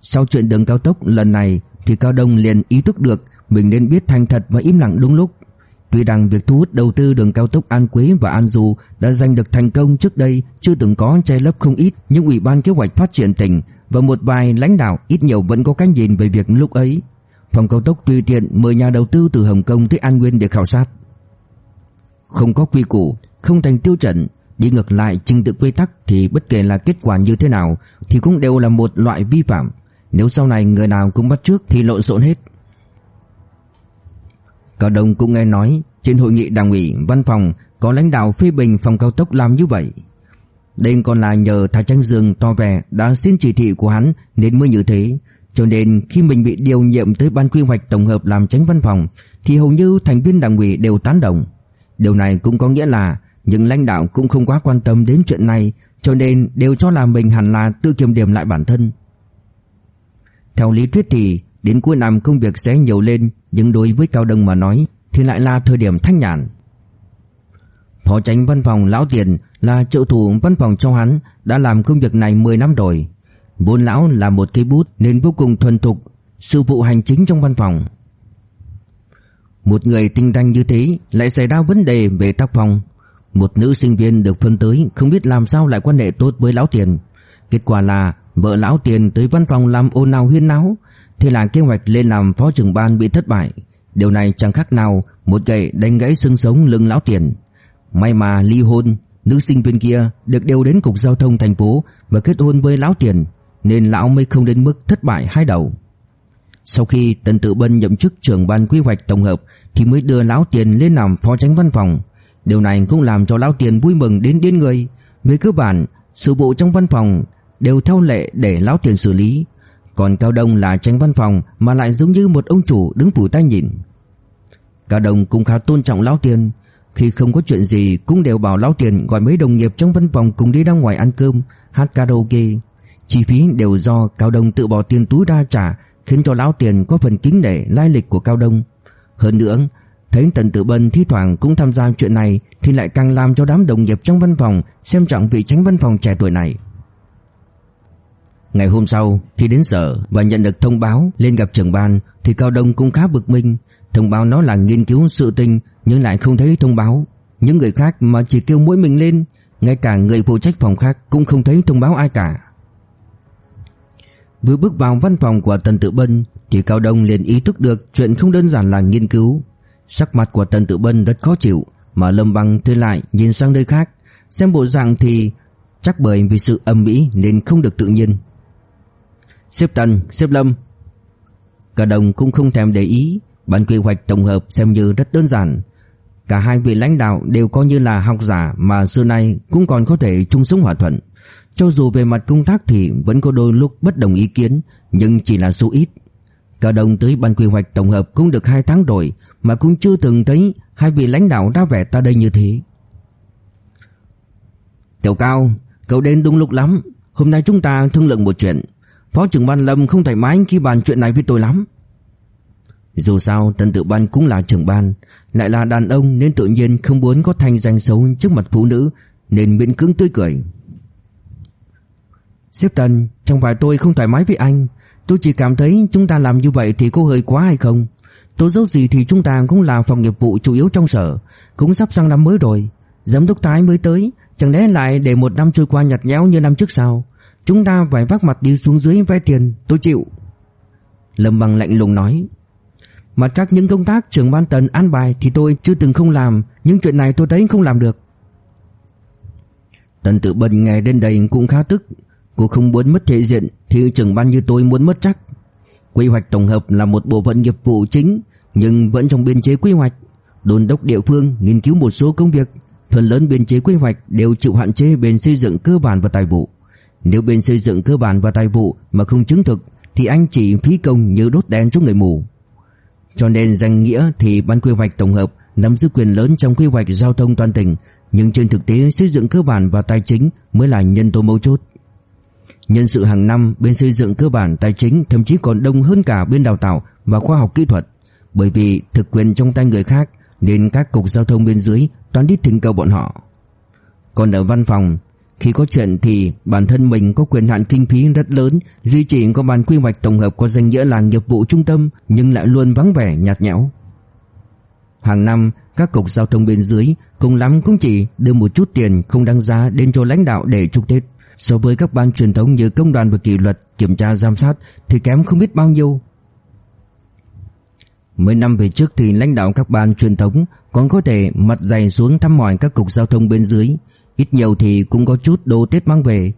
Sau chuyện đường cao tốc lần này thì Cao Đông liền ý thức được mình nên biết thành thật và im lặng đúng lúc. Tuy rằng việc thu hút đầu tư đường cao tốc An Quế và An Du đã giành được thành công trước đây chưa từng có che lấp không ít, nhưng Ủy ban kế hoạch phát triển tỉnh và một vài lãnh đạo ít nhiều vẫn có cách nhìn về việc lúc ấy. Phòng cao tốc tùy tiện mời nhà đầu tư từ Hồng Kông tới An Nguyên để khảo sát. Không có quy củ, không thành tiêu chuẩn, đi ngược lại trình tự quy tắc thì bất kể là kết quả như thế nào thì cũng đều là một loại vi phạm. Nếu sau này người nào cũng bắt trước thì lộn xộn hết. Cao Đông cũng nghe nói trên hội nghị đảng ủy văn phòng có lãnh đạo phê bình phòng cao tốc làm như vậy. Đây còn là nhờ Thái Tranh Dương to vẻ đã xin chỉ thị của hắn nên mới như thế. Cho nên khi mình bị điều nhiệm tới ban quy hoạch tổng hợp làm tránh văn phòng, thì hầu như thành viên đảng ủy đều tán đồng. Điều này cũng có nghĩa là những lãnh đạo cũng không quá quan tâm đến chuyện này, cho nên đều cho là mình hẳn là tự kiểm điểm lại bản thân. Theo lý thuyết thì, Đến cuối năm công việc sẽ nhiều lên, Nhưng đối với Cao Đông mà nói, Thì lại là thời điểm thanh nhàn Phó tránh văn phòng Lão Tiền là trợ thủ văn phòng cho hắn, Đã làm công việc này 10 năm rồi. Vốn lão là một cây bút Nên vô cùng thuần thục, Sự vụ hành chính trong văn phòng. Một người tinh danh như thế Lại xảy ra vấn đề về tác phong. Một nữ sinh viên được phân tới Không biết làm sao lại quan hệ tốt với Lão Tiền. Kết quả là vợ Lão Tiền tới văn phòng làm ồn ào huyên náo, Thế là kế hoạch lên làm phó trưởng ban bị thất bại. Điều này chẳng khác nào Một gậy đánh gãy xương sống lưng Lão Tiền. May mà ly hôn Nữ sinh viên kia được điều đến cục giao thông thành phố Và kết hôn với Lão Tiền, Nên Lão mới không đến mức thất bại hai đầu. Sau khi Tần Tự Bân nhậm chức trưởng ban quy hoạch tổng hợp Thì mới đưa Lão Tiền lên làm phó tránh văn phòng. Điều này cũng làm cho Lão Tiền vui mừng đến điên người. Về cơ bản Sự vụ trong văn phòng đều theo lệ để Lão Tiền xử lý. Còn Cao Đông là tránh văn phòng Mà lại giống như một ông chủ đứng phủ tay nhìn. Cao Đông cũng khá tôn trọng Lão Tiền khi không có chuyện gì cũng đều bảo Lão Tiền gọi mấy đồng nghiệp trong văn phòng cùng đi ra ngoài ăn cơm, hát karaoke. Chi phí đều do Cao Đông tự bỏ tiền túi ra trả, khiến cho Lão Tiền có phần kính nể lai lịch của Cao Đông. Hơn nữa, thấy Tần Tử Bân thi thoảng cũng tham gia chuyện này thì lại càng làm cho đám đồng nghiệp trong văn phòng xem trọng vị tránh văn phòng trẻ tuổi này. Ngày hôm sau thì đến sở và nhận được thông báo lên gặp trưởng ban thì Cao Đông cũng khá bực mình. Thông báo nó là nghiên cứu sự tình nhưng lại không thấy thông báo. Những người khác mà chỉ kêu mỗi mình lên, ngay cả người phụ trách phòng khác cũng không thấy thông báo ai cả. Vừa bước vào văn phòng của Tần Tự Bân thì Cao Đông liền ý thức được chuyện không đơn giản là nghiên cứu. Sắc mặt của Tần Tự Bân rất khó chịu, mà Lâm Băng thư lại nhìn sang nơi khác, xem bộ dạng thì chắc bởi vì sự âm mỹ nên không được tự nhiên. Xếp Tần, xếp Lâm. Cao Đông cũng không thèm để ý, Bản quy hoạch tổng hợp xem như rất đơn giản. Cả hai vị lãnh đạo đều coi như là học giả Mà xưa nay cũng còn có thể chung sống hòa thuận. Cho dù về mặt công tác thì vẫn có đôi lúc bất đồng ý kiến Nhưng chỉ là số ít. Cả đồng tới ban quy hoạch tổng hợp cũng được 2 tháng rồi Mà cũng chưa từng thấy hai vị lãnh đạo ra vẻ ta đây như thế. Tiểu Cao, cậu đến đúng lúc lắm. Hôm nay chúng ta thương lượng một chuyện. Phó trưởng ban Lâm không thoải mái khi bàn chuyện này với tôi lắm dù sao Tần Tự Ban cũng là trưởng ban. Lại là đàn ông nên tự nhiên không muốn có thanh danh xấu trước mặt phụ nữ, Nên miễn cưỡng tươi cười. Xếp Tần Trong phải tôi không thoải mái với anh, Tôi chỉ cảm thấy chúng ta làm như vậy thì có hơi quá hay không? Tôi dấu gì thì chúng ta cũng là phòng nghiệp vụ chủ yếu trong sở, Cũng sắp sang năm mới rồi. Giám đốc tái mới tới, Chẳng lẽ lại để một năm trôi qua nhạt nhẽo như năm trước sao? Chúng ta phải vác mặt đi xuống dưới vay tiền, Tôi chịu. Lâm bằng lạnh lùng nói. Mặt các những công tác trưởng ban tần an bài thì tôi chưa từng không làm, những chuyện này tôi thấy không làm được. Tần tự bần nghe đến đây cũng khá tức, cô không muốn mất thể diện thì trưởng ban như tôi muốn mất chắc. Quy hoạch tổng hợp là một bộ phận nghiệp vụ chính nhưng vẫn trong biên chế quy hoạch. đồn đốc địa phương nghiên cứu một số công việc, phần lớn biên chế quy hoạch đều chịu hạn chế bên xây dựng cơ bản và tài vụ. Nếu bên xây dựng cơ bản và tài vụ mà không chứng thực thì anh chỉ phí công như đốt đèn cho người mù. Cho nên danh nghĩa thì ban quy hoạch tổng hợp nắm giữ quyền lớn trong quy hoạch giao thông toàn tỉnh, nhưng trên thực tế xây dựng cơ bản và tài chính mới là nhân tố mấu chốt. Nhân sự hàng năm bên xây dựng cơ bản tài chính thậm chí còn đông hơn cả bên đào tạo và khoa học kỹ thuật, bởi vì thực quyền trong tay người khác nên các cục giao thông bên dưới toàn đi thỉnh cầu bọn họ. Còn ở văn phòng khi có chuyện thì bản thân mình có quyền hạn kinh phí rất lớn, duy trì có ban quy hoạch tổng hợp có danh nghĩa là nghiệp vụ trung tâm nhưng lại luôn vắng vẻ nhạt nhẽo. Hàng năm, các cục giao thông bên dưới cùng lắm cũng chỉ đưa một chút tiền không đáng giá đến cho lãnh đạo để chúc Tết. So với các ban truyền thống như công đoàn và kỷ luật, kiểm tra giám sát thì kém không biết bao nhiêu. Mấy năm về trước thì lãnh đạo các ban truyền thống còn có thể mặt dày xuống thăm hỏi các cục giao thông bên dưới. Ít nhiều thì cũng có chút đồ Tết mang về.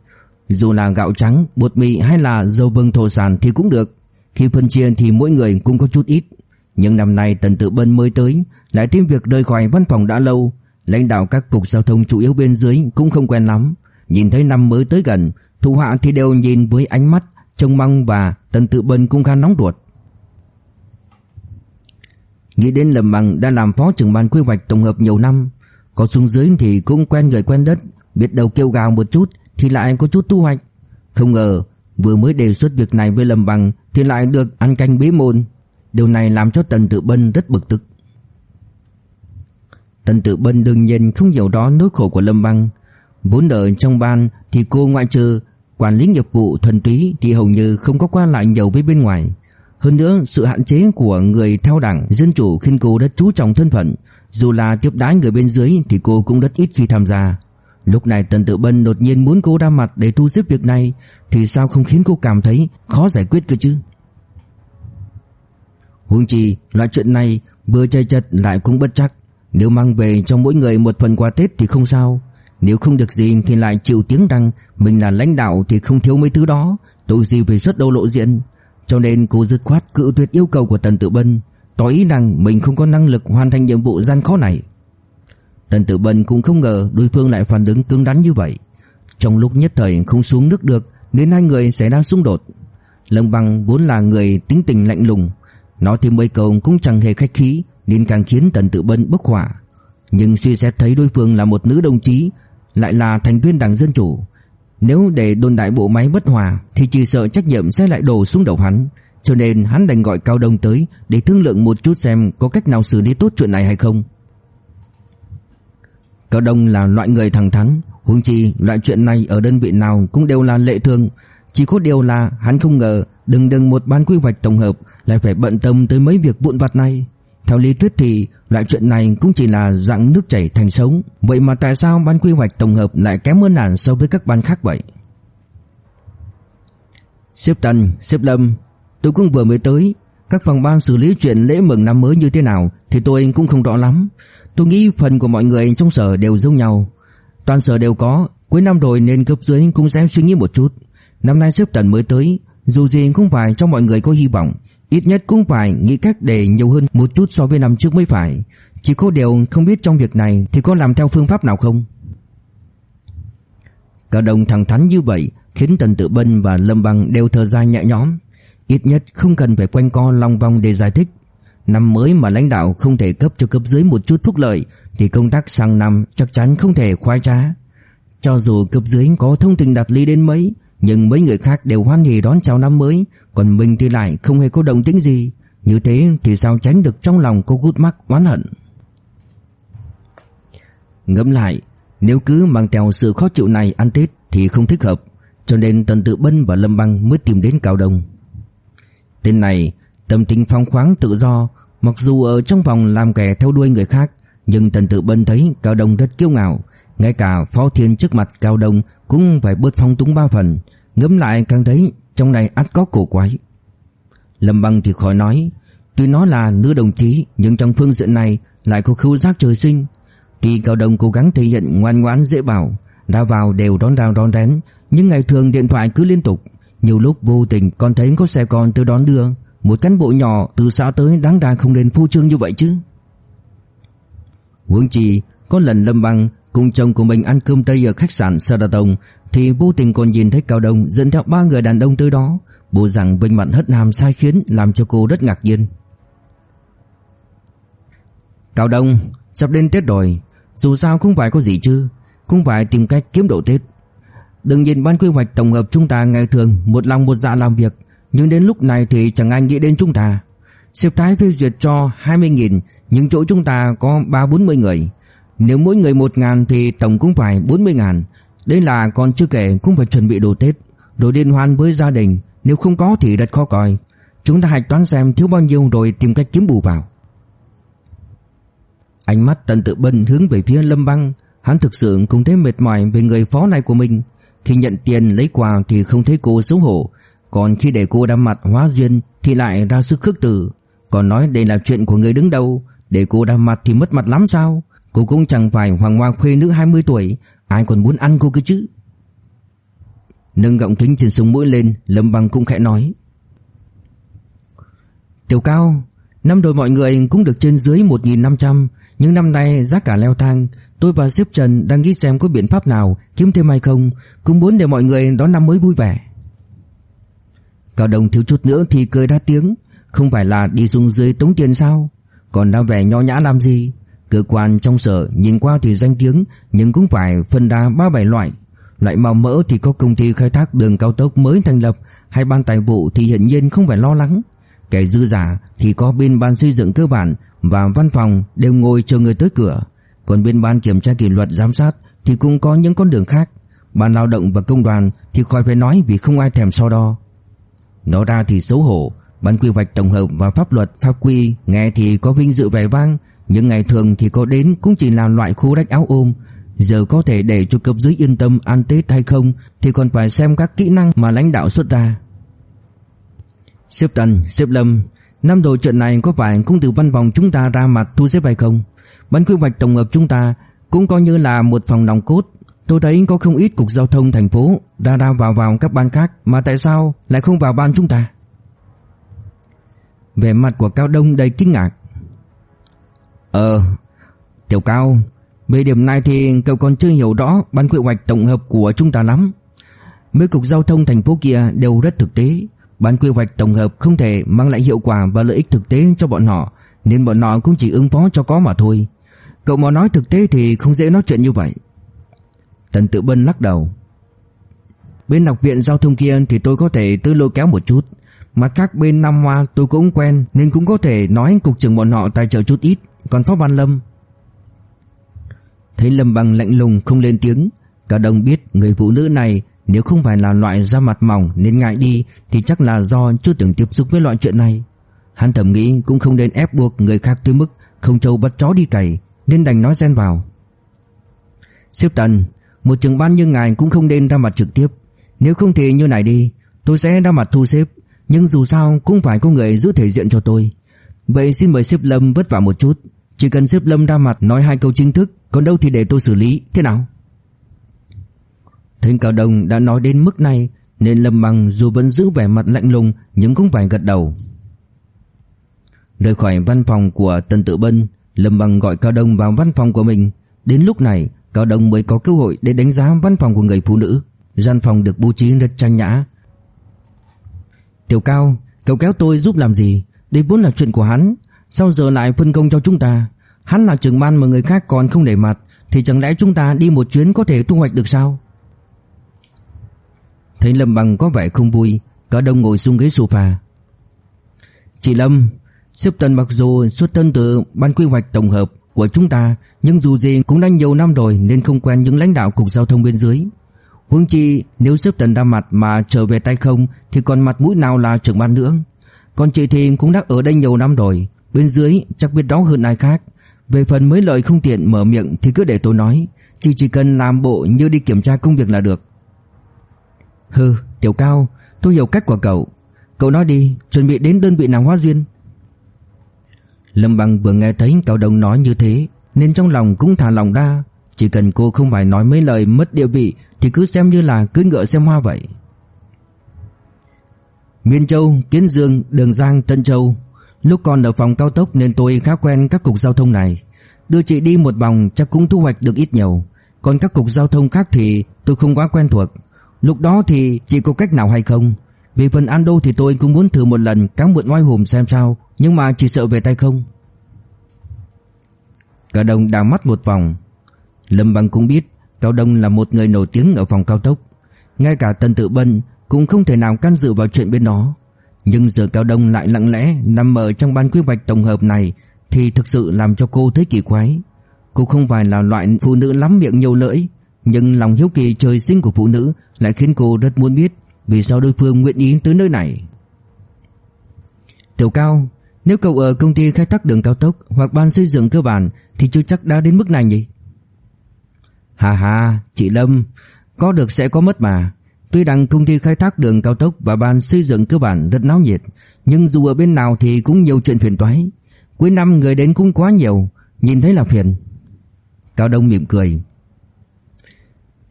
Dù là gạo trắng, bột mì hay là dầu bưng thổ sản thì cũng được. Khi phân chia thì mỗi người cũng có chút ít. Nhưng năm nay Tần Tự Bân mới tới Lại thêm việc rời khỏi văn phòng đã lâu. Lãnh đạo các cục giao thông chủ yếu bên dưới cũng không quen lắm. Nhìn thấy năm mới tới gần Thủ hạ thì đều nhìn với ánh mắt Trông mong và Tần Tự Bân cũng khá nóng ruột. Nghĩ đến Lâm Bằng đã làm phó trưởng ban quy hoạch tổng hợp nhiều năm có xuống dưới thì cũng quen người quen đất Biết đầu kêu gào một chút Thì lại có chút thu hoạch Không ngờ Vừa mới đề xuất việc này với Lâm Bằng Thì lại được ăn canh bí môn Điều này làm cho Tần Tự Bân rất bực tức Tần Tự Bân đương nhiên không hiểu đó nỗi khổ của Lâm Bằng Vốn ở trong ban thì cô ngoại trừ quản lý nghiệp vụ thuần túy thì hầu như không có qua lại nhiều với bên ngoài. Hơn nữa, sự hạn chế của người theo đảng Dân Chủ khiến cô rất chú trọng thân phận. Dù là tiếp đái người bên dưới thì cô cũng rất ít khi tham gia. Lúc này Tần Tự Bân đột nhiên muốn cô ra mặt để thu xếp việc này thì sao không khiến cô cảm thấy khó giải quyết cơ chứ? Huống chi, loại chuyện này vừa chơi chật lại cũng bất chắc. Nếu mang về cho mỗi người một phần quà Tết thì không sao. Nếu không được gì thì lại chịu tiếng rằng mình là lãnh đạo thì không thiếu mấy thứ đó, tội gì về xuất đâu lộ diện. Cho nên cô dứt khoát cự tuyệt yêu cầu của Tần Tự Bân, tỏ ý rằng mình không có năng lực hoàn thành nhiệm vụ gian khó này. Tần Tự Bân cũng không ngờ đối phương lại phản ứng cứng rắn như vậy. Trong lúc nhất thời không xuống nước được nên hai người xảy ra xung đột. Lâm Băng vốn là người tính tình lạnh lùng, nói thêm mấy câu cũng chẳng hề khách khí nên càng khiến Tần Tự Bân bốc hỏa. Nhưng suy xét thấy đối phương là một nữ đồng chí lại là thành viên Đảng Dân Chủ. Nếu để đồn đại bộ máy bất hòa thì chỉ sợ trách nhiệm sẽ lại đổ xuống đầu hắn. Cho nên hắn đành gọi Cao Đông tới để thương lượng một chút xem có cách nào xử lý tốt chuyện này hay không. Cao Đông là loại người thẳng thắn, huống chi loại chuyện này ở đơn vị nào cũng đều là lệ thường. Chỉ có điều là hắn không ngờ đừng đừng một ban quy hoạch tổng hợp lại phải bận tâm tới mấy việc vụn vặt này. Theo lý thuyết thì loại chuyện này cũng chỉ là dạng nước chảy thành sống Vậy mà tại sao ban quy hoạch tổng hợp lại kém hơn hẳn so với các ban khác vậy Xếp Tần, xếp Lâm Tôi cũng vừa mới tới. Các phòng ban xử lý chuyện lễ mừng năm mới như thế nào Thì tôi cũng không rõ lắm. Tôi nghĩ phần của mọi người trong sở đều giống nhau. Toàn sở đều có, Cuối năm rồi nên cấp dưới cũng sẽ suy nghĩ một chút. Năm nay xếp Tần mới tới, Dù gì cũng phải cho mọi người có hy vọng. Ít nhất cũng phải nghĩ cách để nhiều hơn một chút so với năm trước mới phải. Chỉ có điều không biết trong việc này Thì có làm theo phương pháp nào không? Cả đồng thẳng thắn như vậy Khiến Tần Tự Bân và Lâm Bằng đều thở dài nhẹ nhõm. Ít nhất không cần phải quanh co long vòng để giải thích. Năm mới mà lãnh đạo không thể cấp cho cấp dưới một chút phúc lợi, Thì công tác sang năm chắc chắn không thể khoai trá. Cho dù cấp dưới có thông tình đạt lý đến mấy, nhưng mấy người khác đều hoan hỉ đón chào năm mới, Còn mình thì lại không hề có động tĩnh gì. Như thế thì sao tránh được trong lòng có gút mắc, oán hận? Ngẫm lại, Nếu cứ mang theo sự khó chịu này ăn Tết Thì không thích hợp, Cho nên Tần Tự Bân và Lâm Băng mới tìm đến Cao Đông. Tên này Tâm tính phóng khoáng tự do Mặc dù ở trong vòng làm kẻ theo đuôi người khác Nhưng Tần Tự Bân thấy Cao Đông rất kiêu ngạo ngay cả Phó Thiên trước mặt Cao Đông cũng phải bớt phong túng ba phần, ngẫm lại càng thấy trong này ắt có cổ quái. Lâm Băng thì khỏi nói, tuy nó là nữ đồng chí nhưng trong phương diện này lại có khứu giác trời sinh. Tuy Cao Đông cố gắng thể hiện ngoan ngoãn dễ bảo, đã vào đều đón đào đón rén, nhưng ngày thường điện thoại cứ liên tục, nhiều lúc vô tình còn thấy có xe con tới đón đưa, một cán bộ nhỏ từ xã tới đáng ra không nên phô trương như vậy chứ. Huống chi có lần Lâm Băng Cùng chồng của mình ăn cơm tây ở khách sạn Saraton Thì vô tình còn nhìn thấy Cao Đông dẫn theo ba người đàn ông tới đó. Bộ rằng vinh mặn hất nam sai khiến Làm cho cô rất ngạc nhiên. Cao Đông Sắp đến Tết rồi Dù sao cũng phải có gì chứ? Cũng phải tìm cách kiếm độ Tết. Đừng nhìn ban quy hoạch tổng hợp chúng ta ngày thường, Một lòng một dạ làm việc. Nhưng đến lúc này thì chẳng ai nghĩ đến chúng ta. Xếp thái phê duyệt cho 20.000 Nhưng chỗ chúng ta có 3-40 người. Nếu mỗi người một ngàn thì tổng cũng phải 40 ngàn. Đây là còn chưa kể cũng phải chuẩn bị đồ Tết, Đồ liên hoan với gia đình. Nếu không có thì rất khó coi. Chúng ta hãy toán xem thiếu bao nhiêu rồi tìm cách kiếm bù vào. Ánh mắt tần tự bân hướng về phía Lâm Băng. Hắn thực sự cũng thấy mệt mỏi về người phó này của mình. Khi nhận tiền lấy quà thì không thấy cô xấu hổ. Còn khi để cô đắm mặt hóa duyên Thì lại ra sức khước từ. Còn nói đây là chuyện của người đứng đầu. Để cô đắm mặt thì mất mặt lắm sao? Cô cũng chẳng phải hoàng hoa khuê nữ 20 tuổi. Ai còn muốn ăn cô cơ chứ? Nâng gọng kính trên súng mũi lên, Lâm Bằng cũng khẽ nói. Tiểu cao, Năm rồi mọi người cũng được trên dưới 1.500 Nhưng năm nay giá cả leo thang Tôi và xếp Trần đang nghĩ xem có biện pháp nào Kiếm thêm hay không, Cũng muốn để mọi người đón năm mới vui vẻ Cao đồng thiếu chút nữa thì cười ra tiếng, Không phải là đi xuống dưới tống tiền sao Còn đang vẻ nho nhã làm gì Cơ quan trong sở nhìn qua thì danh tiếng, nhưng cũng phải phân ra ba bảy loại. Loại màu mỡ thì có công ty khai thác đường cao tốc mới thành lập, hay ban tài vụ thì hiển nhiên không phải lo lắng. Kẻ dư giả thì có bên ban xây dựng cơ bản và văn phòng đều ngồi chờ người tới cửa. Còn bên ban kiểm tra kỷ luật giám sát thì cũng có những con đường khác. Ban lao động và công đoàn thì khỏi phải nói vì không ai thèm so đo. Nói ra thì xấu hổ, ban quy hoạch tổng hợp và pháp luật pháp quy nghe thì có vinh dự vẻ vang, nhưng ngày thường thì có đến cũng chỉ là loại khô rách áo ôm. Giờ có thể để cho cấp dưới yên tâm ăn Tết hay không thì còn phải xem các kỹ năng mà lãnh đạo xuất ra. xếp Tần, xếp Lâm, năm đồ chuyện này có phải cũng từ văn phòng chúng ta ra mặt thu xếp hay không? Bản quy hoạch tổng hợp chúng ta cũng coi như là một phòng nòng cốt. Tôi thấy có không ít cục giao thông thành phố ra ra vào vào các ban khác mà tại sao lại không vào ban chúng ta? Vẻ mặt của Cao Đông đầy kinh ngạc. Ờ, Tiểu Cao, về điểm này thì cậu còn chưa hiểu rõ ban quy hoạch tổng hợp của chúng ta lắm. Mấy cục giao thông thành phố kia đều rất thực tế. Ban quy hoạch tổng hợp không thể mang lại hiệu quả và lợi ích thực tế cho bọn họ, nên bọn họ cũng chỉ ứng phó cho có mà thôi. Cậu mà nói thực tế thì không dễ nói chuyện như vậy. Tần Tự Bân lắc đầu. Bên học viện giao thông kia thì tôi có thể tư lôi kéo một chút. Mặt khác bên Nam Hoa tôi cũng quen nên cũng có thể nói cục trưởng bọn họ tài trợ chút ít. Còn Phó Văn Lâm... Thấy Lâm Bằng lạnh lùng không lên tiếng, cả đồng biết người phụ nữ này nếu không phải là loại da mặt mỏng nên ngại đi thì chắc là do chưa từng tiếp xúc với loại chuyện này. Hắn thầm nghĩ cũng không nên ép buộc người khác tới mức không trâu bắt chó đi cày nên đành nói xen vào. Sếp Tần, một trưởng ban như ngài cũng không nên ra mặt trực tiếp. Nếu không thì như này đi, tôi sẽ ra mặt thu xếp, nhưng dù sao cũng phải có người giữ thể diện cho tôi. Vậy xin mời sếp Lâm vất vả một chút, chỉ cần sếp Lâm ra mặt nói hai câu chính thức, còn đâu thì để tôi xử lý, thế nào? Thịnh Cao Đông đã nói đến mức này nên Lâm Bằng dù vẫn giữ vẻ mặt lạnh lùng nhưng cũng phải gật đầu. Rời khỏi văn phòng của Tần Tự Bân, Lâm Bằng gọi Cao Đông vào văn phòng của mình. Đến lúc này, Cao Đông mới có cơ hội để đánh giá văn phòng của người phụ nữ. Gian phòng được bố trí rất trang nhã. Tiểu Cao, cậu kéo tôi giúp làm gì? Đây vốn là chuyện của hắn. Sao giờ lại phân công cho chúng ta? Hắn là trưởng ban mà người khác còn không để mặt, thì chẳng lẽ chúng ta đi một chuyến có thể thu hoạch được sao? Thấy Lâm Bằng có vẻ không vui, Cao Đông ngồi xuống ghế sofa. Chị Lâm, Sếp Tần mặc dù xuất thân từ ban quy hoạch tổng hợp của chúng ta Nhưng dù gì cũng đã nhiều năm rồi nên không quen những lãnh đạo cục giao thông bên dưới. Huống chi nếu sếp Tần ra mặt mà trở về tay không Thì còn mặt mũi nào là trưởng ban nữa? Còn chị thì cũng đã ở đây nhiều năm rồi. Bên dưới chắc biết đó hơn ai khác. Về phần mấy lời không tiện mở miệng thì cứ để tôi nói. Chị chỉ cần làm bộ như đi kiểm tra công việc là được. Hừ, Tiểu Cao Tôi hiểu cách của cậu. Cậu nói đi, chuẩn bị đến đơn vị nào hóa duyên? Lâm Bằng vừa nghe thấy Cao Đông nói như thế Nên trong lòng cũng thả lòng ra. Chỉ cần cô không phải nói mấy lời mất địa vị Thì cứ xem như là cưới ngựa xem hoa vậy. Miên Châu, Kiến Dương, Đường Giang, Tân Châu. Lúc còn ở phòng cao tốc nên tôi khá quen các cục giao thông này. Đưa chị đi một vòng chắc cũng thu hoạch được ít nhiều. Còn các cục giao thông khác thì tôi không quá quen thuộc. Lúc đó thì chị có cách nào hay không? Vì phần Ando thì tôi cũng muốn thử một lần Cá mượn oai hùm xem sao. Nhưng mà chỉ sợ về tay không? Cao Đông đào mắt một vòng. Lâm Bằng cũng biết Cao Đông là một người nổi tiếng ở phòng cao tốc. Ngay cả Tân Tự Bân Cũng không thể nào can dự vào chuyện bên đó. Nhưng giờ Cao Đông lại lặng lẽ Nằm ở trong ban quy hoạch tổng hợp này Thì thực sự làm cho cô thấy kỳ quái. Cô không phải là loại phụ nữ lắm miệng nhiều lưỡi, Nhưng lòng hiếu kỳ trời sinh của phụ nữ Lại khiến cô rất muốn biết Vì sao đối phương nguyện ý tới nơi này. Tiểu Cao nếu cậu ở công ty khai thác đường cao tốc Hoặc ban xây dựng cơ bản, Thì chưa chắc đã đến mức này nhỉ? Hà hà chị Lâm, Có được sẽ có mất mà. Tuy rằng công ty khai thác đường cao tốc Và ban xây dựng cơ bản rất náo nhiệt, Nhưng dù ở bên nào thì cũng nhiều chuyện phiền toái. Cuối năm người đến cũng quá nhiều, Nhìn thấy là phiền. Cao Đông mỉm cười.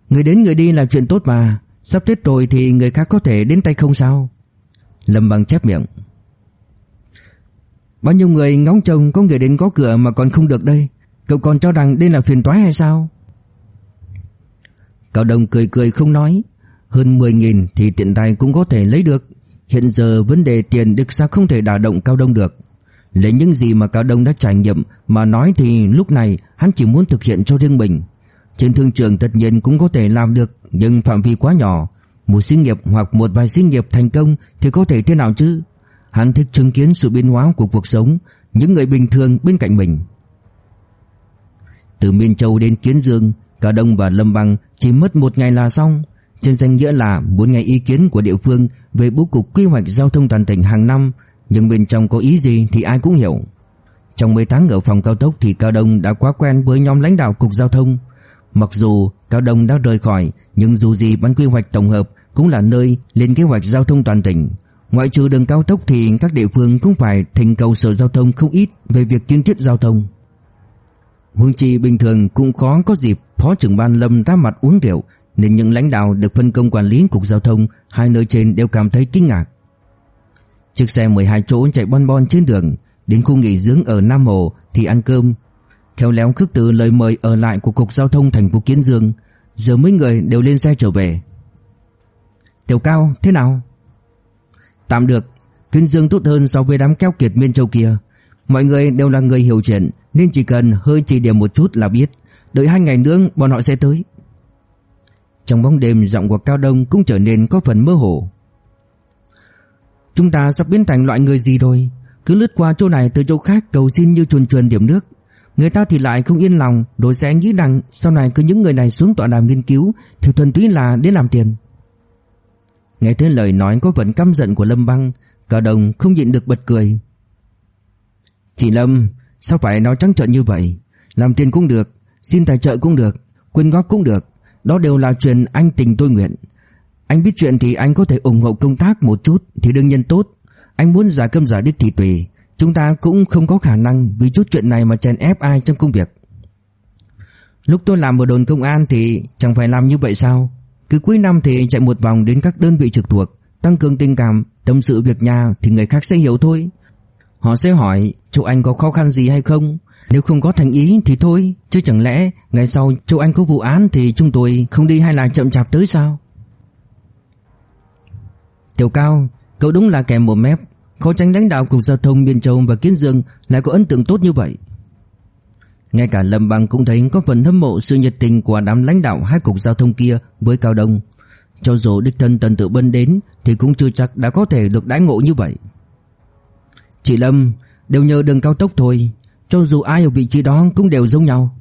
Người đến người đi là chuyện tốt mà. Sắp Tết rồi thì người khác có thể đến tay không sao? Lâm bằng chép miệng. Bao nhiêu người ngóng trông có người đến có cửa mà còn không được đây? Cậu còn cho rằng đây là phiền toái hay sao? Cao Đông cười cười không nói. Hơn 10.000 thì tiện tay cũng có thể lấy được. Hiện giờ vấn đề tiền được sao không thể đả động Cao Đông được. Lấy những gì mà Cao Đông đã trải nghiệm Mà nói thì lúc này hắn chỉ muốn thực hiện cho riêng mình. Trên thương trường tất nhiên cũng có thể làm được, Nhưng phạm vi quá nhỏ. Một xí nghiệp hoặc một vài xí nghiệp thành công Thì có thể thế nào chứ? Hắn thích chứng kiến sự biến hóa của cuộc sống, Những người bình thường bên cạnh mình. Từ Miên Châu đến Kiến Dương, Cả Đông và Lâm Bằng chỉ mất một ngày là xong. Trên danh nghĩa là muốn nghe ý kiến của địa phương Về bố cục quy hoạch giao thông toàn tỉnh hàng năm, Nhưng bên trong có ý gì thì ai cũng hiểu. Trong mấy tháng ở phòng cao tốc thì Cao Đông đã quá quen với nhóm lãnh đạo cục giao thông. Mặc dù Cao Đông đã rời khỏi, Nhưng dù gì ban quy hoạch tổng hợp cũng là nơi lên kế hoạch giao thông toàn tỉnh. Ngoại trừ đường cao tốc thì các địa phương cũng phải thỉnh cầu sở giao thông không ít về việc kiến thiết giao thông Huống chi bình thường cũng khó có dịp Phó trưởng ban Lâm ra mặt uống rượu nên những lãnh đạo được phân công quản lý cục giao thông hai nơi trên đều cảm thấy kinh ngạc. Chiếc xe 12 chỗ chạy bon bon trên đường đến khu nghỉ dưỡng ở Nam Hồ thì ăn cơm. Khéo léo khước từ lời mời ở lại của cục giao thông thành phố Kiến Dương, giờ mấy người đều lên xe trở về. Tiểu Cao thế nào? Tạm được, kinh Dương tốt hơn so với đám keo kiệt Miên Châu kia. Mọi người đều là người hiểu chuyện nên chỉ cần hơi chỉ điểm một chút là biết. Đợi hai ngày nữa bọn họ sẽ tới. Trong bóng đêm giọng của Cao Đông cũng trở nên có phần mơ hồ. Chúng ta sắp biến thành loại người gì rồi? Cứ lướt qua chỗ này tới chỗ khác cầu xin như chuồn chuồn điểm nước. Người ta thì lại không yên lòng Rồi sẽ nghĩ rằng sau này cứ những người này xuống tọa đàm nghiên cứu Thì thuần túy là để làm tiền. Nghe thấy lời nói có phần căm giận của Lâm Băng, Cả đồng không nhịn được bật cười. Chị Lâm, Sao phải nói trắng trợn như vậy? Làm tiền cũng được, Xin tài trợ cũng được, Quyên góp cũng được. Đó đều là chuyện anh tình tôi nguyện. Anh biết chuyện thì anh có thể ủng hộ công tác một chút Thì đương nhiên tốt. Anh muốn giả cơm giả đích thì tùy. Chúng ta cũng không có khả năng Vì chút chuyện này mà chèn ép ai trong công việc. Lúc tôi làm ở đồn công an thì Chẳng phải làm như vậy sao? Cứ cuối năm thì chạy một vòng đến các đơn vị trực thuộc, Tăng cường tình cảm, Tâm sự việc nhà thì người khác sẽ hiểu thôi. Họ sẽ hỏi chỗ anh có khó khăn gì hay không? Nếu không có thành ý thì thôi, Chứ chẳng lẽ ngày sau châu Anh có vụ án Thì chúng tôi không đi hay là chậm chạp tới sao? Tiểu Cao, Cậu đúng là kẻ mồm mép, Khó tránh lãnh đạo cục giao thông Biên Châu và Kiến Dương Lại có ấn tượng tốt như vậy. Ngay cả Lâm Bằng cũng thấy có phần hâm mộ sự nhiệt tình của đám lãnh đạo hai cục giao thông kia với Cao Đông. Cho dù đích thân Tần Tự Bân đến thì cũng chưa chắc đã có thể được đãi ngộ như vậy. Chị Lâm, đều nhờ đường cao tốc thôi, cho dù ai ở vị trí đó cũng đều giống nhau.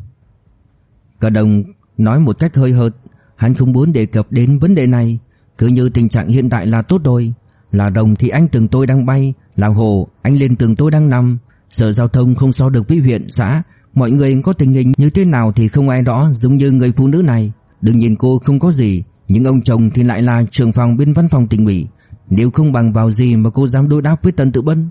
Cao đồng nói một cách hơi hợt Hắn không muốn đề cập đến vấn đề này. Cứ như tình trạng hiện tại là tốt rồi. Là đồng thì anh từng tôi đang bay Là hồ anh lên từng tôi đang nằm. Sở giao thông không so được với huyện xã Mọi người có tình hình như thế nào thì không ai rõ, Giống như người phụ nữ này. Đừng nhìn cô không có gì, Nhưng ông chồng thì lại là trưởng phòng bên văn phòng tỉnh ủy. Nếu không bằng vào gì mà cô dám đối đáp với Tần Tự Bân?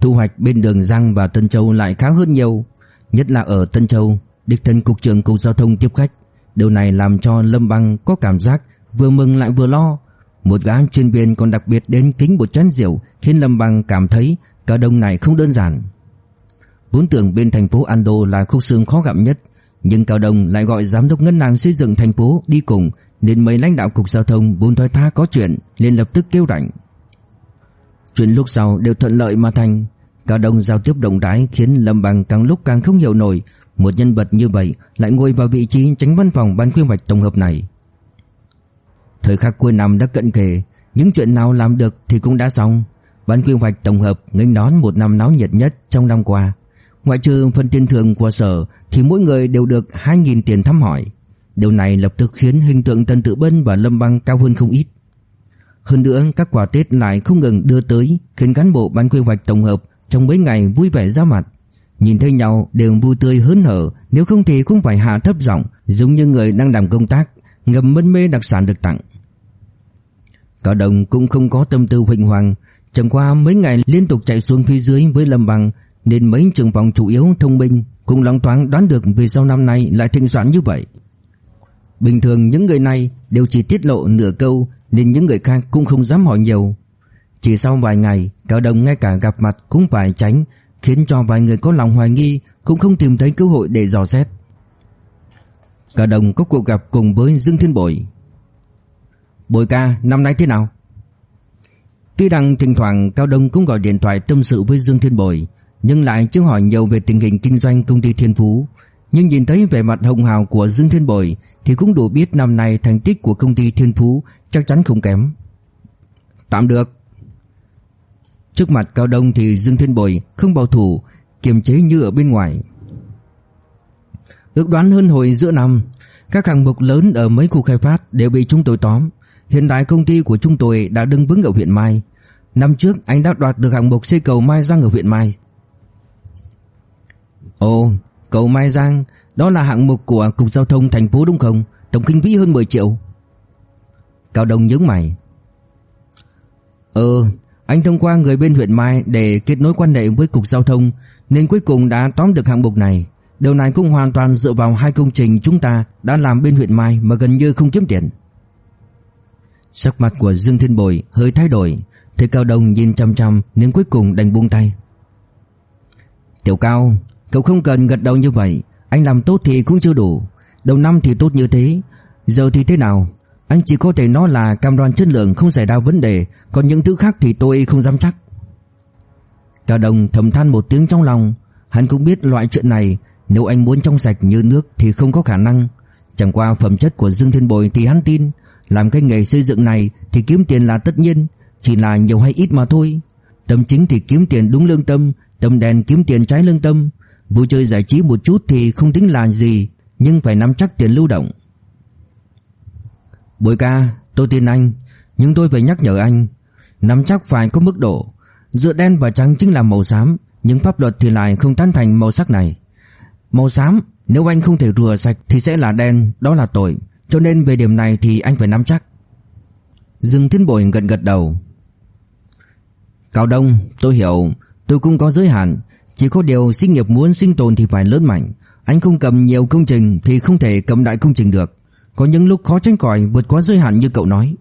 Thu hoạch bên đường Giang và Tân Châu lại khá hơn nhiều, Nhất là ở Tân Châu Địch thân cục trưởng cục giao thông tiếp khách. Điều này làm cho Lâm Băng có cảm giác Vừa mừng lại vừa lo. Một gã chuyên viên còn đặc biệt đến kính một chén rượu, Khiến Lâm Băng cảm thấy Cả đông này không đơn giản. Vốn tưởng bên thành phố Ando là khúc xương khó gặp nhất Nhưng Cao Đông lại gọi giám đốc ngân hàng xây dựng thành phố đi cùng Nên mấy lãnh đạo cục giao thông vốn thoai tha có chuyện liền lập tức kêu rảnh Chuyện lúc sau đều thuận lợi mà thành Cao Đông giao tiếp động đái khiến Lâm Bằng càng lúc càng không hiểu nổi một nhân vật như vậy lại ngồi vào vị trí tránh văn phòng ban quy hoạch tổng hợp này. Thời khắc cuối năm đã cận kề, những chuyện nào làm được thì cũng đã xong. Ban quy hoạch tổng hợp nghênh đón một năm náo nhiệt nhất trong năm qua. Ngoại trừ phần tiền thưởng của sở, thì mỗi người đều được 2.000 tiền thăm hỏi. Điều này lập tức khiến hình tượng Tần Tự Bân và Lâm Băng cao hơn không ít. Hơn nữa, các quà Tết lại không ngừng đưa tới, khiến cán bộ ban quy hoạch tổng hợp trong mấy ngày vui vẻ ra mặt Nhìn thấy nhau đều vui tươi hớn hở, Nếu không thì cũng phải hạ thấp giọng, Giống như người đang làm công tác, Ngầm mân mê đặc sản được tặng cả Đồng cũng không có tâm tư huỳnh hoàng Chẳng qua mấy ngày liên tục chạy xuống phía dưới với Lâm Bằng nên mấy trường phòng chủ yếu thông minh Cũng loáng thoáng đoán được vì sao năm nay lại thịnh soạn như vậy. Bình thường những người này đều chỉ tiết lộ nửa câu, Nên những người khác cũng không dám hỏi nhiều. Chỉ sau vài ngày, Cao đồng ngay cả gặp mặt cũng phải tránh, Khiến cho vài người có lòng hoài nghi Cũng không tìm thấy cơ hội để dò xét. Cao đồng có cuộc gặp cùng với Dương Thiên Bội. Bội ca, năm nay thế nào? Tuy rằng thỉnh thoảng Cao Đông cũng gọi điện thoại tâm sự với Dương Thiên Bội nhưng lại chưa hỏi nhiều về tình hình kinh doanh công ty Thiên Phú. Nhưng nhìn thấy vẻ mặt hồng hào của Dương Thiên Bồi Thì cũng đủ biết năm nay thành tích của công ty Thiên Phú Chắc chắn không kém. Tạm được. Trước mặt Cao Đông thì Dương Thiên Bồi không bảo thủ, Kiềm chế như ở bên ngoài. Ước đoán hơn hồi giữa năm, Các hạng mục lớn ở mấy khu khai phát đều bị chúng tôi tóm. Hiện tại công ty của chúng tôi đã đứng vững ở huyện Mai. Năm trước, anh đã đoạt được hạng mục xây cầu Mai Giang ở huyện Mai. Ồ, cầu Mai Giang Đó là hạng mục của Cục Giao thông thành phố đúng không? Tổng kinh phí hơn 10 triệu. Cao Đông nhớ mày. Ừ, anh thông qua người bên huyện Mai để kết nối quan hệ với Cục Giao thông Nên cuối cùng đã tóm được hạng mục này. Điều này cũng hoàn toàn dựa vào hai công trình chúng ta đã làm bên huyện Mai mà gần như không kiếm tiền. Sắc mặt của Dương Thiên Bồi hơi thay đổi Thấy Cao Đông nhìn chăm chăm nên cuối cùng đành buông tay. Tiểu Cao Cậu không cần gật đầu như vậy. Anh làm tốt thì cũng chưa đủ. Đầu năm thì tốt như thế. Giờ thì thế nào? Anh chỉ có thể nói là cam đoan chất lượng không xảy ra vấn đề. Còn những thứ khác thì tôi không dám chắc. Cao Đông thầm than một tiếng trong lòng. Hắn cũng biết loại chuyện này. Nếu anh muốn trong sạch như nước thì không có khả năng. Chẳng qua phẩm chất của Dương Thiên Bồi thì hắn tin. Làm cái nghề xây dựng này thì kiếm tiền là tất nhiên. Chỉ là nhiều hay ít mà thôi. Tâm chính thì kiếm tiền đúng lương tâm. Tâm đen kiếm tiền trái lương tâm. Vui chơi giải trí một chút thì không tính là gì, Nhưng phải nắm chắc tiền lưu động. Bối ca, tôi tin anh, Nhưng tôi phải nhắc nhở anh, Nắm chắc phải có mức độ. Giữa đen và trắng chính là màu xám, Nhưng pháp luật thì lại không tán thành màu sắc này. Màu xám, Nếu anh không thể rửa sạch thì sẽ là đen, Đó là tội. Cho nên về điểm này thì anh phải nắm chắc. Dương Thiên Bội gật gật đầu. Cao Đông, tôi hiểu, Tôi cũng có giới hạn chỉ có điều sinh nghiệp muốn sinh tồn thì phải lớn mạnh. Anh không cầm nhiều công trình Thì không thể cầm đại công trình được. Có những lúc khó tránh khỏi, vượt quá giới hạn như cậu nói.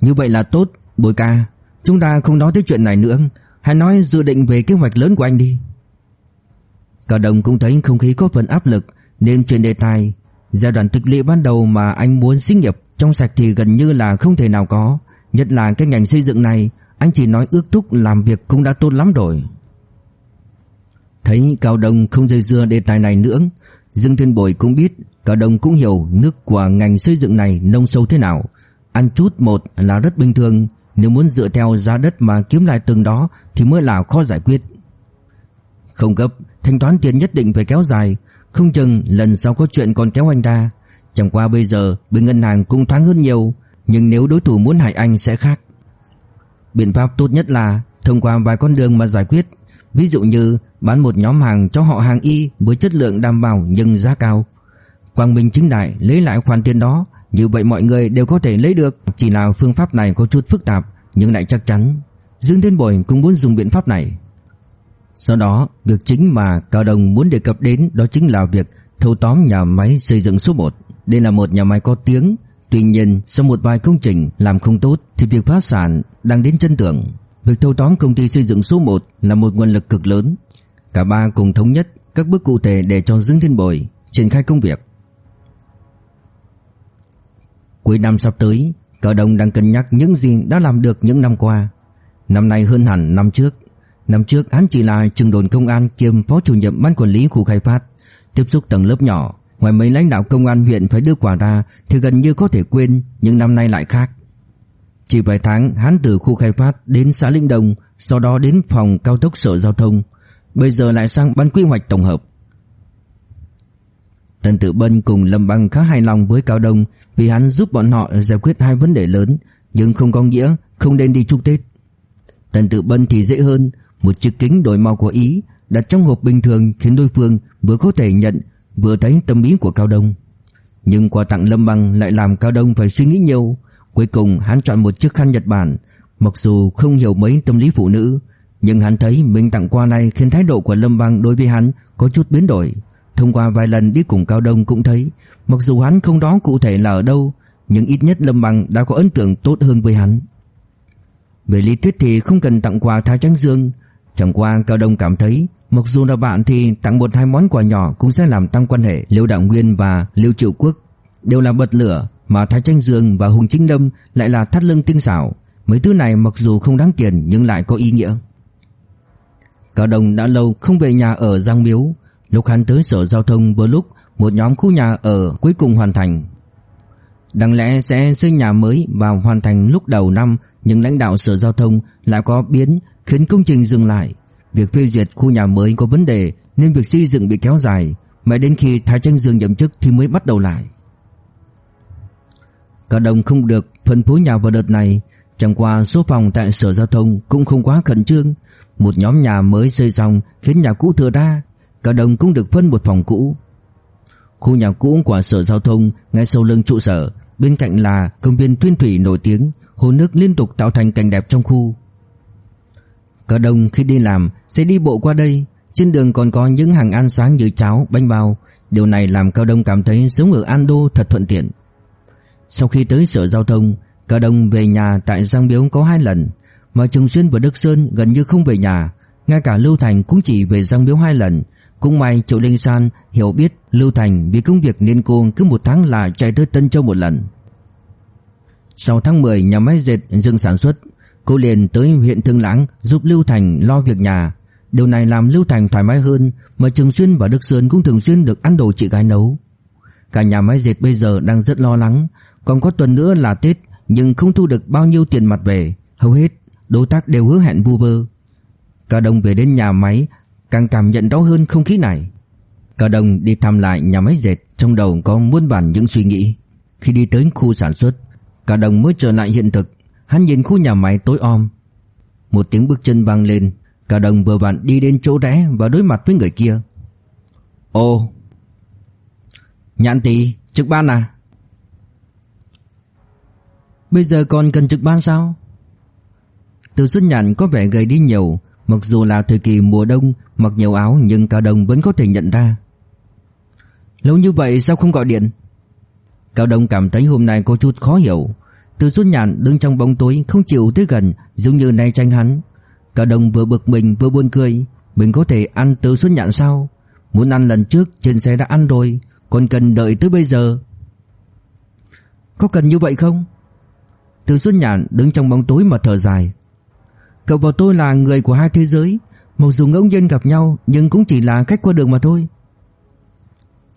Như vậy là tốt Bồi ca. Chúng ta không nói tới chuyện này nữa. Hãy nói dự định về kế hoạch lớn của anh đi. Cả Đồng cũng thấy không khí có phần áp lực, Nên chuyển đề tài. Giai đoạn thực lệ ban đầu mà anh muốn sinh nghiệp Trong sạch thì gần như là không thể nào có, Nhất là cái ngành xây dựng này. Anh chỉ nói ước thúc làm việc cũng đã tốt lắm rồi. Thấy Cao Đông không dây dưa đề tài này nữa, Dương Thiên Bồi cũng biết Cao Đông cũng hiểu nước của ngành xây dựng này nông sâu thế nào. Ăn chút một là rất bình thường, Nếu muốn dựa theo giá đất mà kiếm lại từng đó Thì mới là khó giải quyết. Không gấp, Thanh toán tiền nhất định phải kéo dài, Không chừng lần sau có chuyện còn kéo anh ta Chẳng qua bây giờ, bên ngân hàng cũng thoáng hơn nhiều, Nhưng nếu đối thủ muốn hại anh sẽ khác. Biện pháp tốt nhất là Thông qua vài con đường mà giải quyết. Ví dụ như bán một nhóm hàng cho họ hàng y Với chất lượng đảm bảo nhưng giá cao. Quang Minh chính đại lấy lại khoản tiền đó. Như vậy mọi người đều có thể lấy được. Chỉ là phương pháp này có chút phức tạp, Nhưng lại chắc chắn. Dương Thiên Bồi cũng muốn dùng biện pháp này. Sau đó, việc chính mà Cao Đồng muốn đề cập đến Đó chính là việc thâu tóm nhà máy xây dựng số 1 Đây là một nhà máy có tiếng. Tuy nhiên, sau một vài công trình làm không tốt Thì việc phá sản đang đến chân tường. Việc thâu tóm công ty xây dựng số 1 Là một nguồn lực cực lớn. Cả ba cùng thống nhất các bước cụ thể để cho Dương Thiên Bồi triển khai công việc. Cuối năm sắp tới, Cao Đông đang cân nhắc những gì đã làm được những năm qua. Năm nay hơn hẳn năm trước. Năm trước, hắn chỉ là trường đồn công an kiêm phó chủ nhiệm ban quản lý khu khai phát, Tiếp xúc tầng lớp nhỏ. Ngoài mấy lãnh đạo công an huyện phải đưa quà ra Thì gần như có thể quên Nhưng năm nay lại khác. Chỉ vài tháng hắn từ khu khai phát đến xã Linh Đồng Sau đó đến phòng cao tốc sở giao thông Bây giờ lại sang ban quy hoạch tổng hợp Tần Tự Bân cùng Lâm Băng khá hài lòng với Cao Đông vì hắn giúp bọn họ giải quyết hai vấn đề lớn, nhưng không có nghĩa không nên đi chúc Tết. Tần Tự Bân thì dễ hơn, một chiếc kính đổi màu của Ý đặt trong hộp bình thường khiến đối phương vừa có thể nhận vừa thấy tâm ý của Cao Đông. Nhưng quà tặng Lâm Băng lại làm Cao Đông phải suy nghĩ nhiều, cuối cùng hắn chọn một chiếc khăn Nhật Bản, mặc dù không hiểu mấy tâm lý phụ nữ, nhưng hắn thấy mình tặng quà này khiến thái độ của Lâm Bang đối với hắn có chút biến đổi. Thông qua vài lần đi cùng Cao Đông cũng thấy Mặc dù hắn không đó cụ thể là ở đâu Nhưng ít nhất Lâm Bằng đã có ấn tượng tốt hơn với hắn. Về lý thuyết thì không cần tặng quà Thái Trắng Dương. Chẳng qua Cao Đông cảm thấy Mặc dù là bạn thì tặng một hai món quà nhỏ Cũng sẽ làm tăng quan hệ Liêu Đạo Nguyên và Liêu Triệu Quốc Đều là bật lửa. Mà Thái Tranh Dương và Hùng Chính Lâm Lại là thắt lưng tinh xảo. Mấy thứ này mặc dù không đáng tiền Nhưng lại có ý nghĩa. Cao Đồng đã lâu không về nhà ở Giang Miếu. Lúc hắn tới sở giao thông vừa lúc, Một nhóm khu nhà ở cuối cùng hoàn thành. Đáng lẽ sẽ xây nhà mới và hoàn thành lúc đầu năm, Nhưng lãnh đạo sở giao thông lại có biến, Khiến công trình dừng lại. Việc phê duyệt khu nhà mới có vấn đề, Nên việc xây dựng bị kéo dài. Mãi đến khi Thái Tranh Dương nhậm chức thì mới bắt đầu lại. Cao đồng không được phân phối nhà vào đợt này. Chẳng qua số phòng tại sở giao thông cũng không quá khẩn trương. Một nhóm nhà mới xây xong khiến nhà cũ thừa ra. Cả đồng cũng được phân một phòng cũ. Khu nhà cũ của sở giao thông ngay sau lưng trụ sở Bên cạnh là công viên tuyên thủy nổi tiếng Hồ nước liên tục tạo thành cảnh đẹp trong khu. Cả đồng khi đi làm sẽ đi bộ qua đây. Trên đường còn có những hàng ăn sáng như cháo, bánh bao. Điều này làm Cao Đông cảm thấy sống ở Ando thật thuận tiện. Sau khi tới sở giao thông Cao Đông về nhà tại Giang Biếu có hai lần Mà Trường Xuyên và Đức Sơn gần như không về nhà Ngay cả Lưu Thành cũng chỉ về Giang Biếu hai lần cũng may Triệu Linh San hiểu biết Lưu Thành vì công việc nên cô cứ một tháng là chạy tới Tân Châu một lần. Sau tháng 10 nhà máy dệt dừng sản xuất, cô liền tới huyện Thương Lãng giúp Lưu Thành lo việc nhà. Điều này làm Lưu Thành thoải mái hơn mà Trường Xuyên và Đức Sơn cũng thường xuyên được ăn đồ chị gái nấu. Cả nhà máy dệt bây giờ đang rất lo lắng, còn có tuần nữa là Tết nhưng không thu được bao nhiêu tiền mặt về, hầu hết đối tác đều hứa hẹn vu vơ. Cả đồng về đến nhà máy càng cảm nhận rõ hơn không khí này. Cả đồng đi thăm lại nhà máy dệt, trong đầu có muôn vàn những suy nghĩ. Khi đi tới khu sản xuất, cả đồng mới trở lại hiện thực, hắn nhìn khu nhà máy tối om. Một tiếng bước chân vang lên, cả đồng vừa vặn đi đến chỗ rẽ và đối mặt với người kia. ô Nhãn tỷ, trực ban à? Bây giờ còn cần trực ban sao? Từ xuất nhàn có vẻ gầy đi nhiều. Mặc dù là thời kỳ mùa đông, Mặc nhiều áo nhưng Cao Đông vẫn có thể nhận ra. Lâu như vậy sao không gọi điện? Cao Đông cảm thấy hôm nay có chút khó hiểu. Từ xuân nhàn đứng trong bóng tối, Không chịu tới gần, Giống như nay tranh hắn. Cao Đông vừa bực mình, vừa buồn cười. Mình có thể ăn từ xuân nhàn sao? Muốn ăn lần trước, trên xe đã ăn rồi. Còn cần đợi tới bây giờ. Có cần như vậy không? Từ Xuân nhàn đứng trong bóng tối mà thở dài. Cậu và tôi là người của hai thế giới, Mặc dù ngẫu nhiên gặp nhau, Nhưng cũng chỉ là khách qua đường mà thôi.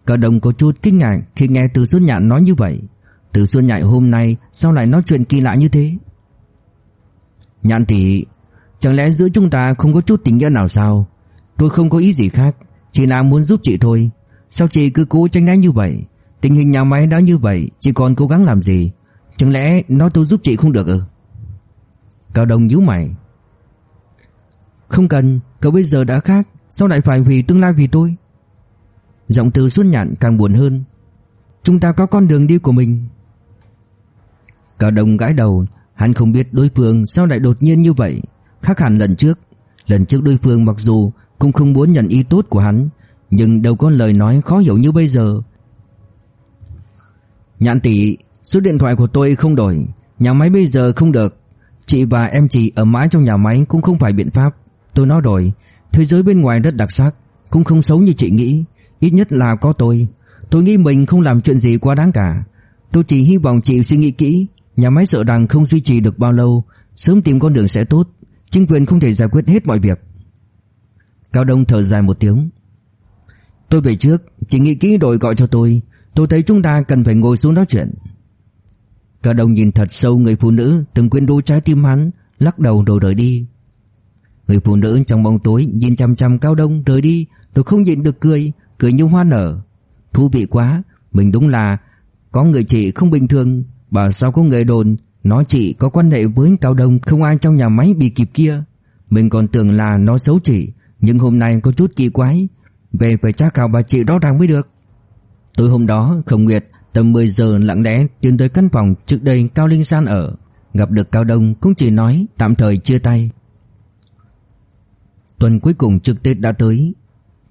Cả đồng có chút kinh ngạc Khi nghe Từ Xuân Nhạn nói như vậy. Từ Xuân Nhạn hôm nay Sao lại nói chuyện kỳ lạ như thế? Nhạn tỷ Chẳng lẽ giữa chúng ta không có chút tình nghĩa nào sao? Tôi không có ý gì khác, Chỉ là muốn giúp chị thôi. Sao chị cứ cố tranh né như vậy? Tình hình nhà máy đã như vậy, Chị còn cố gắng làm gì? Chẳng lẽ nói tôi giúp chị không được ư Cao Đông nhíu mày không cần, cậu bây giờ đã khác, sao lại phải vì tương lai vì tôi? Giọng từ Xuân Nhạn càng buồn hơn. Chúng ta có con đường đi của mình. Cao Đông gãi đầu, hắn không biết đối phương sao lại đột nhiên như vậy, khác hẳn lần trước. Lần trước đối phương mặc dù cũng không muốn nhận ý tốt của hắn, nhưng đâu có lời nói khó hiểu như bây giờ. Nhạn tỷ, số điện thoại của tôi không đổi, nhà máy bây giờ không được. Chị và em chị ở mãi trong nhà máy cũng không phải biện pháp. Tôi nói rồi Thế giới bên ngoài rất đặc sắc Cũng không xấu như chị nghĩ. Ít nhất là có tôi. Tôi nghĩ mình không làm chuyện gì quá đáng cả. Tôi chỉ hy vọng chị suy nghĩ kỹ. Nhà máy sợ rằng không duy trì được bao lâu Sớm tìm con đường sẽ tốt. Chính quyền không thể giải quyết hết mọi việc. Cao Đông thở dài một tiếng. Tôi về trước Chị nghĩ kỹ rồi gọi cho tôi. Tôi thấy chúng ta cần phải ngồi xuống nói chuyện. Cao Đông nhìn thật sâu người phụ nữ, Từng quyến rũ trái tim hắn, Lắc đầu rồi rời đi. Người phụ nữ trong bóng tối nhìn chăm chăm Cao Đông rời đi, Rồi không nhịn được cười Cười như hoa nở. Thú vị quá, Mình đúng là Có người chị không bình thường. Bảo sao có người đồn Nói chị có quan hệ với Cao Đông Không ai trong nhà máy bị kịp kia. Mình còn tưởng là nó xấu chỉ, Nhưng hôm nay có chút kỳ quái. Về phải tra khảo bà chị rõ ràng mới được. Tối hôm đó, Khổng Nguyệt tầm 10 giờ lặng lẽ tiến tới căn phòng trước đây Cao Linh San ở. Gặp được Cao Đông, cũng chỉ nói, tạm thời chia tay. Tuần cuối cùng trực Tết đã tới.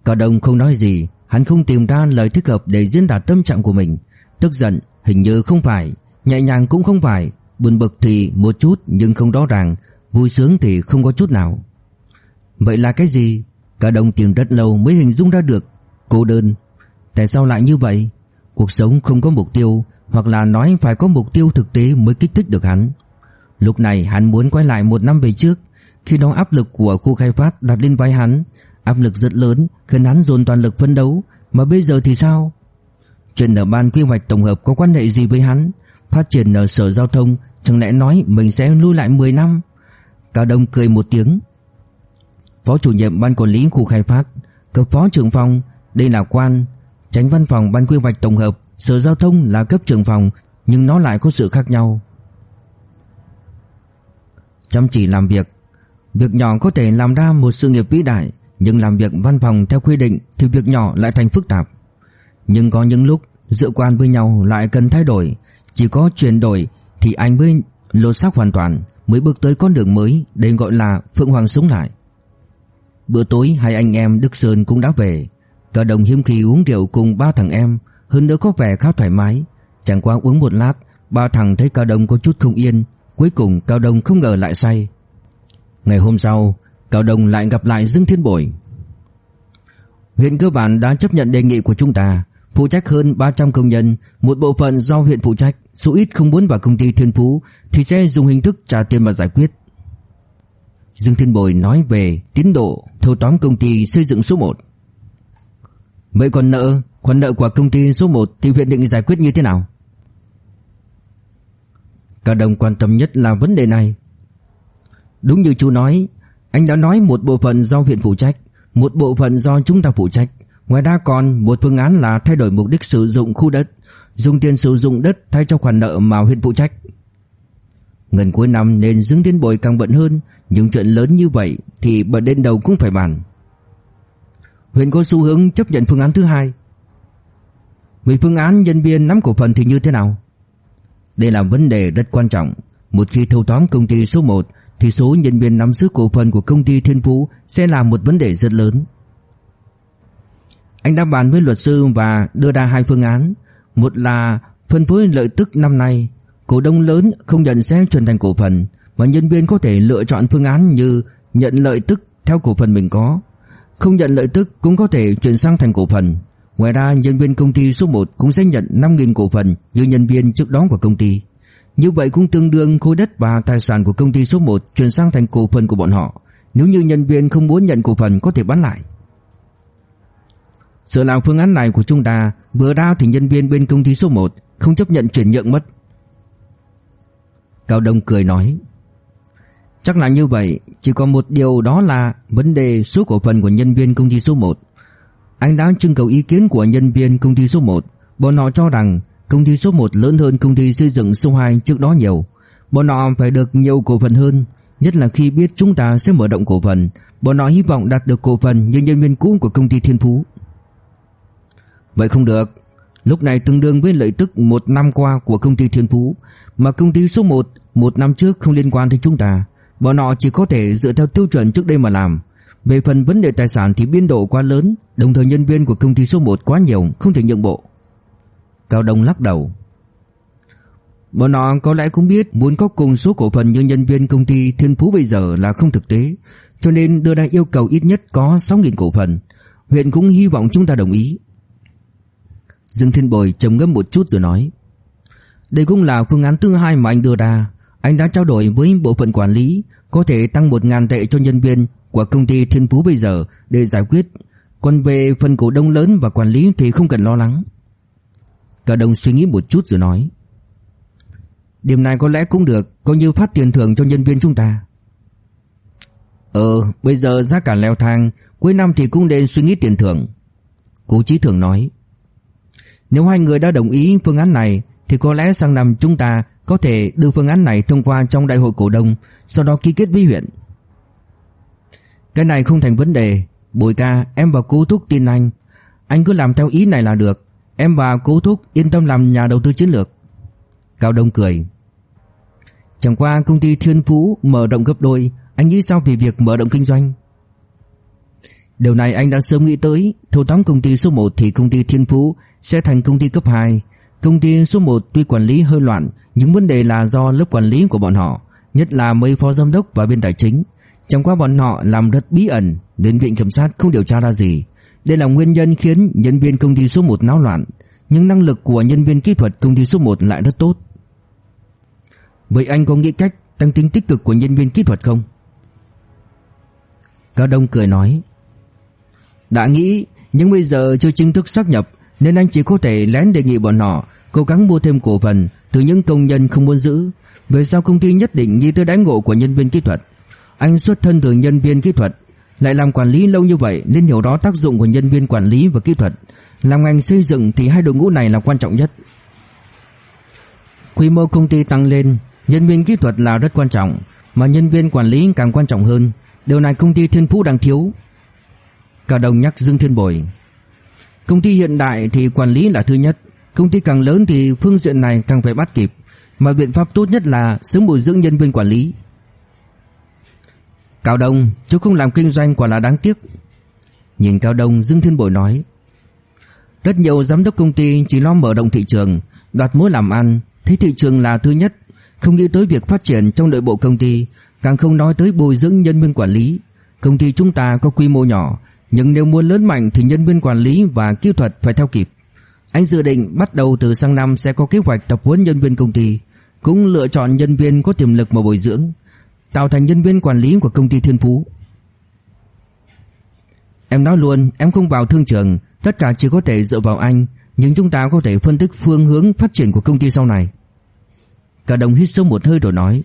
Cao Đông không nói gì, Hắn không tìm ra lời thích hợp để diễn đạt tâm trạng của mình. Tức giận, hình như không phải, Nhẹ nhàng cũng không phải, Buồn bực thì một chút nhưng không rõ ràng, Vui sướng thì không có chút nào. Vậy là cái gì? Cao Đông tìm rất lâu mới hình dung ra được. Cô đơn. Tại sao lại như vậy? Cuộc sống không có mục tiêu, Hoặc là nói phải có mục tiêu thực tế mới kích thích được hắn. Lúc này, hắn muốn quay lại một năm về trước. Khi đó áp lực của khu khai phát đặt lên vai hắn. Áp lực rất lớn, Khiến hắn dồn toàn lực phấn đấu. Mà bây giờ thì sao? Chuyện ở ban quy hoạch tổng hợp có quan hệ gì với hắn? Phát triển ở sở giao thông, Chẳng lẽ nói mình sẽ lưu lại 10 năm? Cao Đông cười một tiếng. Phó chủ nhiệm ban quản lý khu khai phát, Cấp phó trưởng phòng, Đây là quan Tránh văn phòng, ban quy hoạch tổng hợp, Sở giao thông là cấp trưởng phòng, Nhưng nó lại có sự khác nhau. Chăm chỉ làm việc. Việc nhỏ có thể làm ra một sự nghiệp vĩ đại, Nhưng làm việc văn phòng theo quy định Thì việc nhỏ lại thành phức tạp. Nhưng có những lúc Dự quan với nhau lại cần thay đổi. Chỉ có chuyển đổi Thì anh mới lột xác hoàn toàn, Mới bước tới con đường mới, Đây gọi là Phượng Hoàng sống lại. Bữa tối hai anh em Đức Sơn cũng đã về. Cả đồng hiếm khi uống rượu cùng ba thằng em, Hơn nữa có vẻ khá thoải mái. Chẳng qua uống một lát, Ba thằng thấy Cao Đông có chút không yên, Cuối cùng Cao Đông không ngờ lại say. Ngày hôm sau, Cao Đông lại gặp lại Dương Thiên Bội. Huyện cơ bản đã chấp nhận đề nghị của chúng ta, Phụ trách hơn 300 công nhân, Một bộ phận do huyện phụ trách, Số ít không muốn vào công ty Thiên Phú, Thì sẽ dùng hình thức trả tiền mà giải quyết. Dương Thiên Bồi nói về tiến độ thâu tóm công ty xây dựng số 1 Vậy còn nợ, Khoản nợ của công ty số 1 Thì huyện định giải quyết như thế nào? Cả đồng quan tâm nhất là vấn đề này. Đúng như chú nói, Anh đã nói một bộ phận do huyện phụ trách, Một bộ phận do chúng ta phụ trách. Ngoài ra còn một phương án là thay đổi mục đích sử dụng khu đất, Dùng tiền sử dụng đất thay cho khoản nợ mà huyện phụ trách. Gần cuối năm nên Dương Thiên Bồi càng bận hơn, Nhưng chuyện lớn như vậy thì bận đến đầu cũng phải bàn. Huyện có xu hướng chấp nhận phương án thứ hai. Về phương án nhân viên nắm cổ phần thì như thế nào? Đây là vấn đề rất quan trọng. Một khi thâu tóm công ty số 1 Thì số nhân viên nắm giữ cổ phần của công ty Thiên Phú Sẽ là một vấn đề rất lớn. Anh đã bàn với luật sư và đưa ra hai phương án. Một là phân phối lợi tức năm nay, Cổ đông lớn không nhận sẽ chuyển thành cổ phần Và nhân viên có thể lựa chọn phương án như Nhận lợi tức theo cổ phần mình có. Không nhận lợi tức cũng có thể chuyển sang thành cổ phần Ngoài ra, nhân viên công ty số 1 cũng sẽ nhận 5.000 cổ phần như nhân viên trước đó của công ty. Như vậy cũng tương đương khối đất và tài sản của công ty số 1 chuyển sang thành cổ phần của bọn họ. Nếu như nhân viên không muốn nhận cổ phần, có thể bán lại. Sợ làm phương án này của chúng ta, vừa ra thì nhân viên bên công ty số 1 không chấp nhận chuyển nhượng mất. Cao Đông cười nói Chắc là như vậy, Chỉ còn một điều đó là Vấn đề số cổ phần của nhân viên công ty số 1 anh đã trưng cầu ý kiến của nhân viên công ty số 1 Bọn họ cho rằng công ty số 1 lớn hơn công ty xây dựng số 2 trước đó nhiều. Bọn họ phải được nhiều cổ phần hơn, Nhất là khi biết chúng ta sẽ mở rộng cổ phần. Bọn họ hy vọng đạt được cổ phần như nhân viên cũ của công ty Thiên Phú. Vậy không được. Lúc này tương đương với lợi tức một năm qua của công ty Thiên Phú, Mà công ty số 1 một năm trước không liên quan tới chúng ta. Bọn họ chỉ có thể dựa theo tiêu chuẩn trước đây mà làm. Về phần vấn đề tài sản thì biên độ quá lớn, Đồng thời nhân viên của công ty số 1 quá nhiều, Không thể nhượng bộ. Cao Đông lắc đầu. Bọn họ có lẽ cũng biết Muốn có cùng số cổ phần như nhân viên công ty Thiên Phú bây giờ là không thực tế, Cho nên đưa ra yêu cầu ít nhất có 6.000 cổ phần. Huyện cũng hy vọng chúng ta đồng ý. Dương Thiên Bồi trầm ngâm một chút rồi nói, Đây cũng là phương án thứ hai mà anh đưa ra. Anh đã trao đổi với bộ phận quản lý Có thể tăng 1.000 tệ cho nhân viên của công ty Thiên Phú bây giờ để giải quyết. Còn về phần cổ đông lớn và quản lý thì không cần lo lắng. Cả đồng suy nghĩ một chút rồi nói. Điểm này có lẽ cũng được, coi như phát tiền thưởng cho nhân viên chúng ta. Ờ, bây giờ giá cả leo thang, cuối năm thì cũng nên suy nghĩ tiền thưởng. Cố Chí Thường nói. Nếu hai người đã đồng ý phương án này thì có lẽ sang năm chúng ta có thể đưa phương án này thông qua trong đại hội cổ đông, sau đó ký kết với huyện. Cái này không thành vấn đề. Bùi ca em và cố thúc tin anh. Anh cứ làm theo ý này là được. Em và cố thúc yên tâm làm nhà đầu tư chiến lược. Cao Đông cười. Chẳng qua công ty Thiên Phú mở rộng gấp đôi Anh nghĩ sao về việc mở rộng kinh doanh? Điều này anh đã sớm nghĩ tới. Thâu tóm công ty số 1 thì công ty Thiên Phú Sẽ thành công ty cấp 2 Công ty số 1 tuy quản lý hơi loạn những vấn đề là do lớp quản lý của bọn họ, Nhất là mấy phó giám đốc và bên tài chính. Trong quá bọn họ làm rất bí ẩn, Nên viện kiểm sát không điều tra ra gì. Đây là nguyên nhân khiến nhân viên công ty số 1 náo loạn. Nhưng năng lực của nhân viên kỹ thuật công ty số 1 lại rất tốt. Vậy anh có nghĩ cách tăng tính tích cực của nhân viên kỹ thuật không? Cao Đông cười nói, Đã nghĩ, Nhưng bây giờ chưa chính thức xác nhập, Nên anh chỉ có thể lén đề nghị bọn họ Cố gắng mua thêm cổ phần Từ những công nhân không muốn giữ. Về sau công ty nhất định nghĩ tới đáy ngộ của nhân viên kỹ thuật. Anh xuất thân từ nhân viên kỹ thuật, Lại làm quản lý lâu như vậy Nên hiểu rõ tác dụng của nhân viên quản lý và kỹ thuật. Làm ngành xây dựng thì hai đội ngũ này là quan trọng nhất. Quy mô công ty tăng lên, Nhân viên kỹ thuật là rất quan trọng, Mà nhân viên quản lý càng quan trọng hơn. Điều này công ty Thiên Phú đang thiếu. Cao đồng nhắc Dương Thiên Bồi. Công ty hiện đại thì quản lý là thứ nhất Công ty càng lớn thì phương diện này càng phải bắt kịp. Mà biện pháp tốt nhất là sớm bồi dưỡng nhân viên quản lý. Cao Đông Chú không làm kinh doanh quả là đáng tiếc. Nhìn Cao Đông, Dương Thiên Bội nói, Rất nhiều giám đốc công ty chỉ lo mở rộng thị trường, Đoạt mối làm ăn. Thấy thị trường là thứ nhất. Không nghĩ tới việc phát triển trong nội bộ công ty, Càng không nói tới bồi dưỡng nhân viên quản lý. Công ty chúng ta có quy mô nhỏ, Nhưng nếu muốn lớn mạnh thì nhân viên quản lý và kỹ thuật phải theo kịp. Anh dự định bắt đầu từ sang năm sẽ có kế hoạch tập huấn nhân viên công ty, Cũng lựa chọn nhân viên có tiềm lực mà bồi dưỡng, Tạo thành nhân viên quản lý của công ty Thiên Phú. Em nói luôn, em không vào thương trường, Tất cả chỉ có thể dựa vào anh, Nhưng chúng ta có thể phân tích phương hướng phát triển của công ty sau này. Cả đồng hít sâu một hơi rồi nói,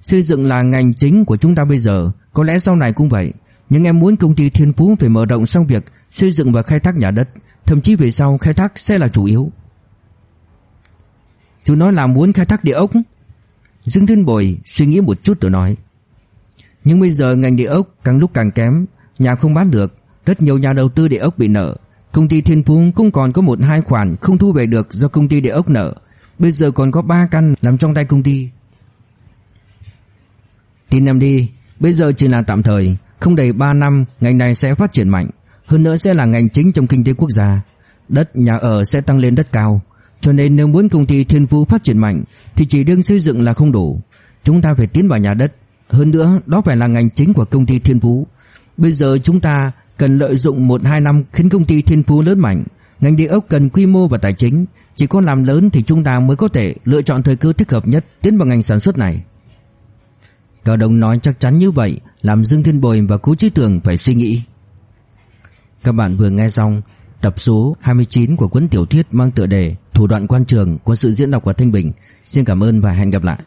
Xây dựng là ngành chính của chúng ta bây giờ, Có lẽ sau này cũng vậy, Nhưng em muốn công ty Thiên Phú phải mở rộng sang việc Xây dựng và khai thác nhà đất. Thậm chí về sau, khai thác sẽ là chủ yếu. Chú nói là muốn khai thác địa ốc. Dương Thiên Bồi suy nghĩ một chút rồi nói. Nhưng bây giờ ngành địa ốc càng lúc càng kém, Nhà không bán được, Rất nhiều nhà đầu tư địa ốc bị nợ. Công ty Thiên Phú cũng còn có một hai khoản không thu về được do công ty địa ốc nợ. Bây giờ còn có ba căn nằm trong tay công ty. Tin em đi, Bây giờ chỉ là tạm thời, Không đầy ba năm, ngành này sẽ phát triển mạnh. Hơn nữa sẽ là ngành chính trong kinh tế quốc gia. Đất, nhà ở sẽ tăng lên rất cao. Cho nên nếu muốn công ty Thiên Phú phát triển mạnh, Thì chỉ đương xây dựng là không đủ. Chúng ta phải tiến vào nhà đất. Hơn nữa, đó phải là ngành chính của công ty Thiên Phú. Bây giờ chúng ta cần lợi dụng 1-2 năm khiến công ty Thiên Phú lớn mạnh. Ngành địa ốc cần quy mô và tài chính. Chỉ có làm lớn thì chúng ta mới có thể lựa chọn thời cơ thích hợp nhất tiến vào ngành sản xuất này. Cao Đông nói chắc chắn như vậy, Làm Dương Thiên Bồi và Cố Chí Tường phải suy nghĩ. Các bạn vừa nghe xong Tập số 29 của cuốn tiểu thuyết mang tựa đề Thủ đoạn quan trường của sự diễn đọc của Thanh Bình. Xin cảm ơn và hẹn gặp lại.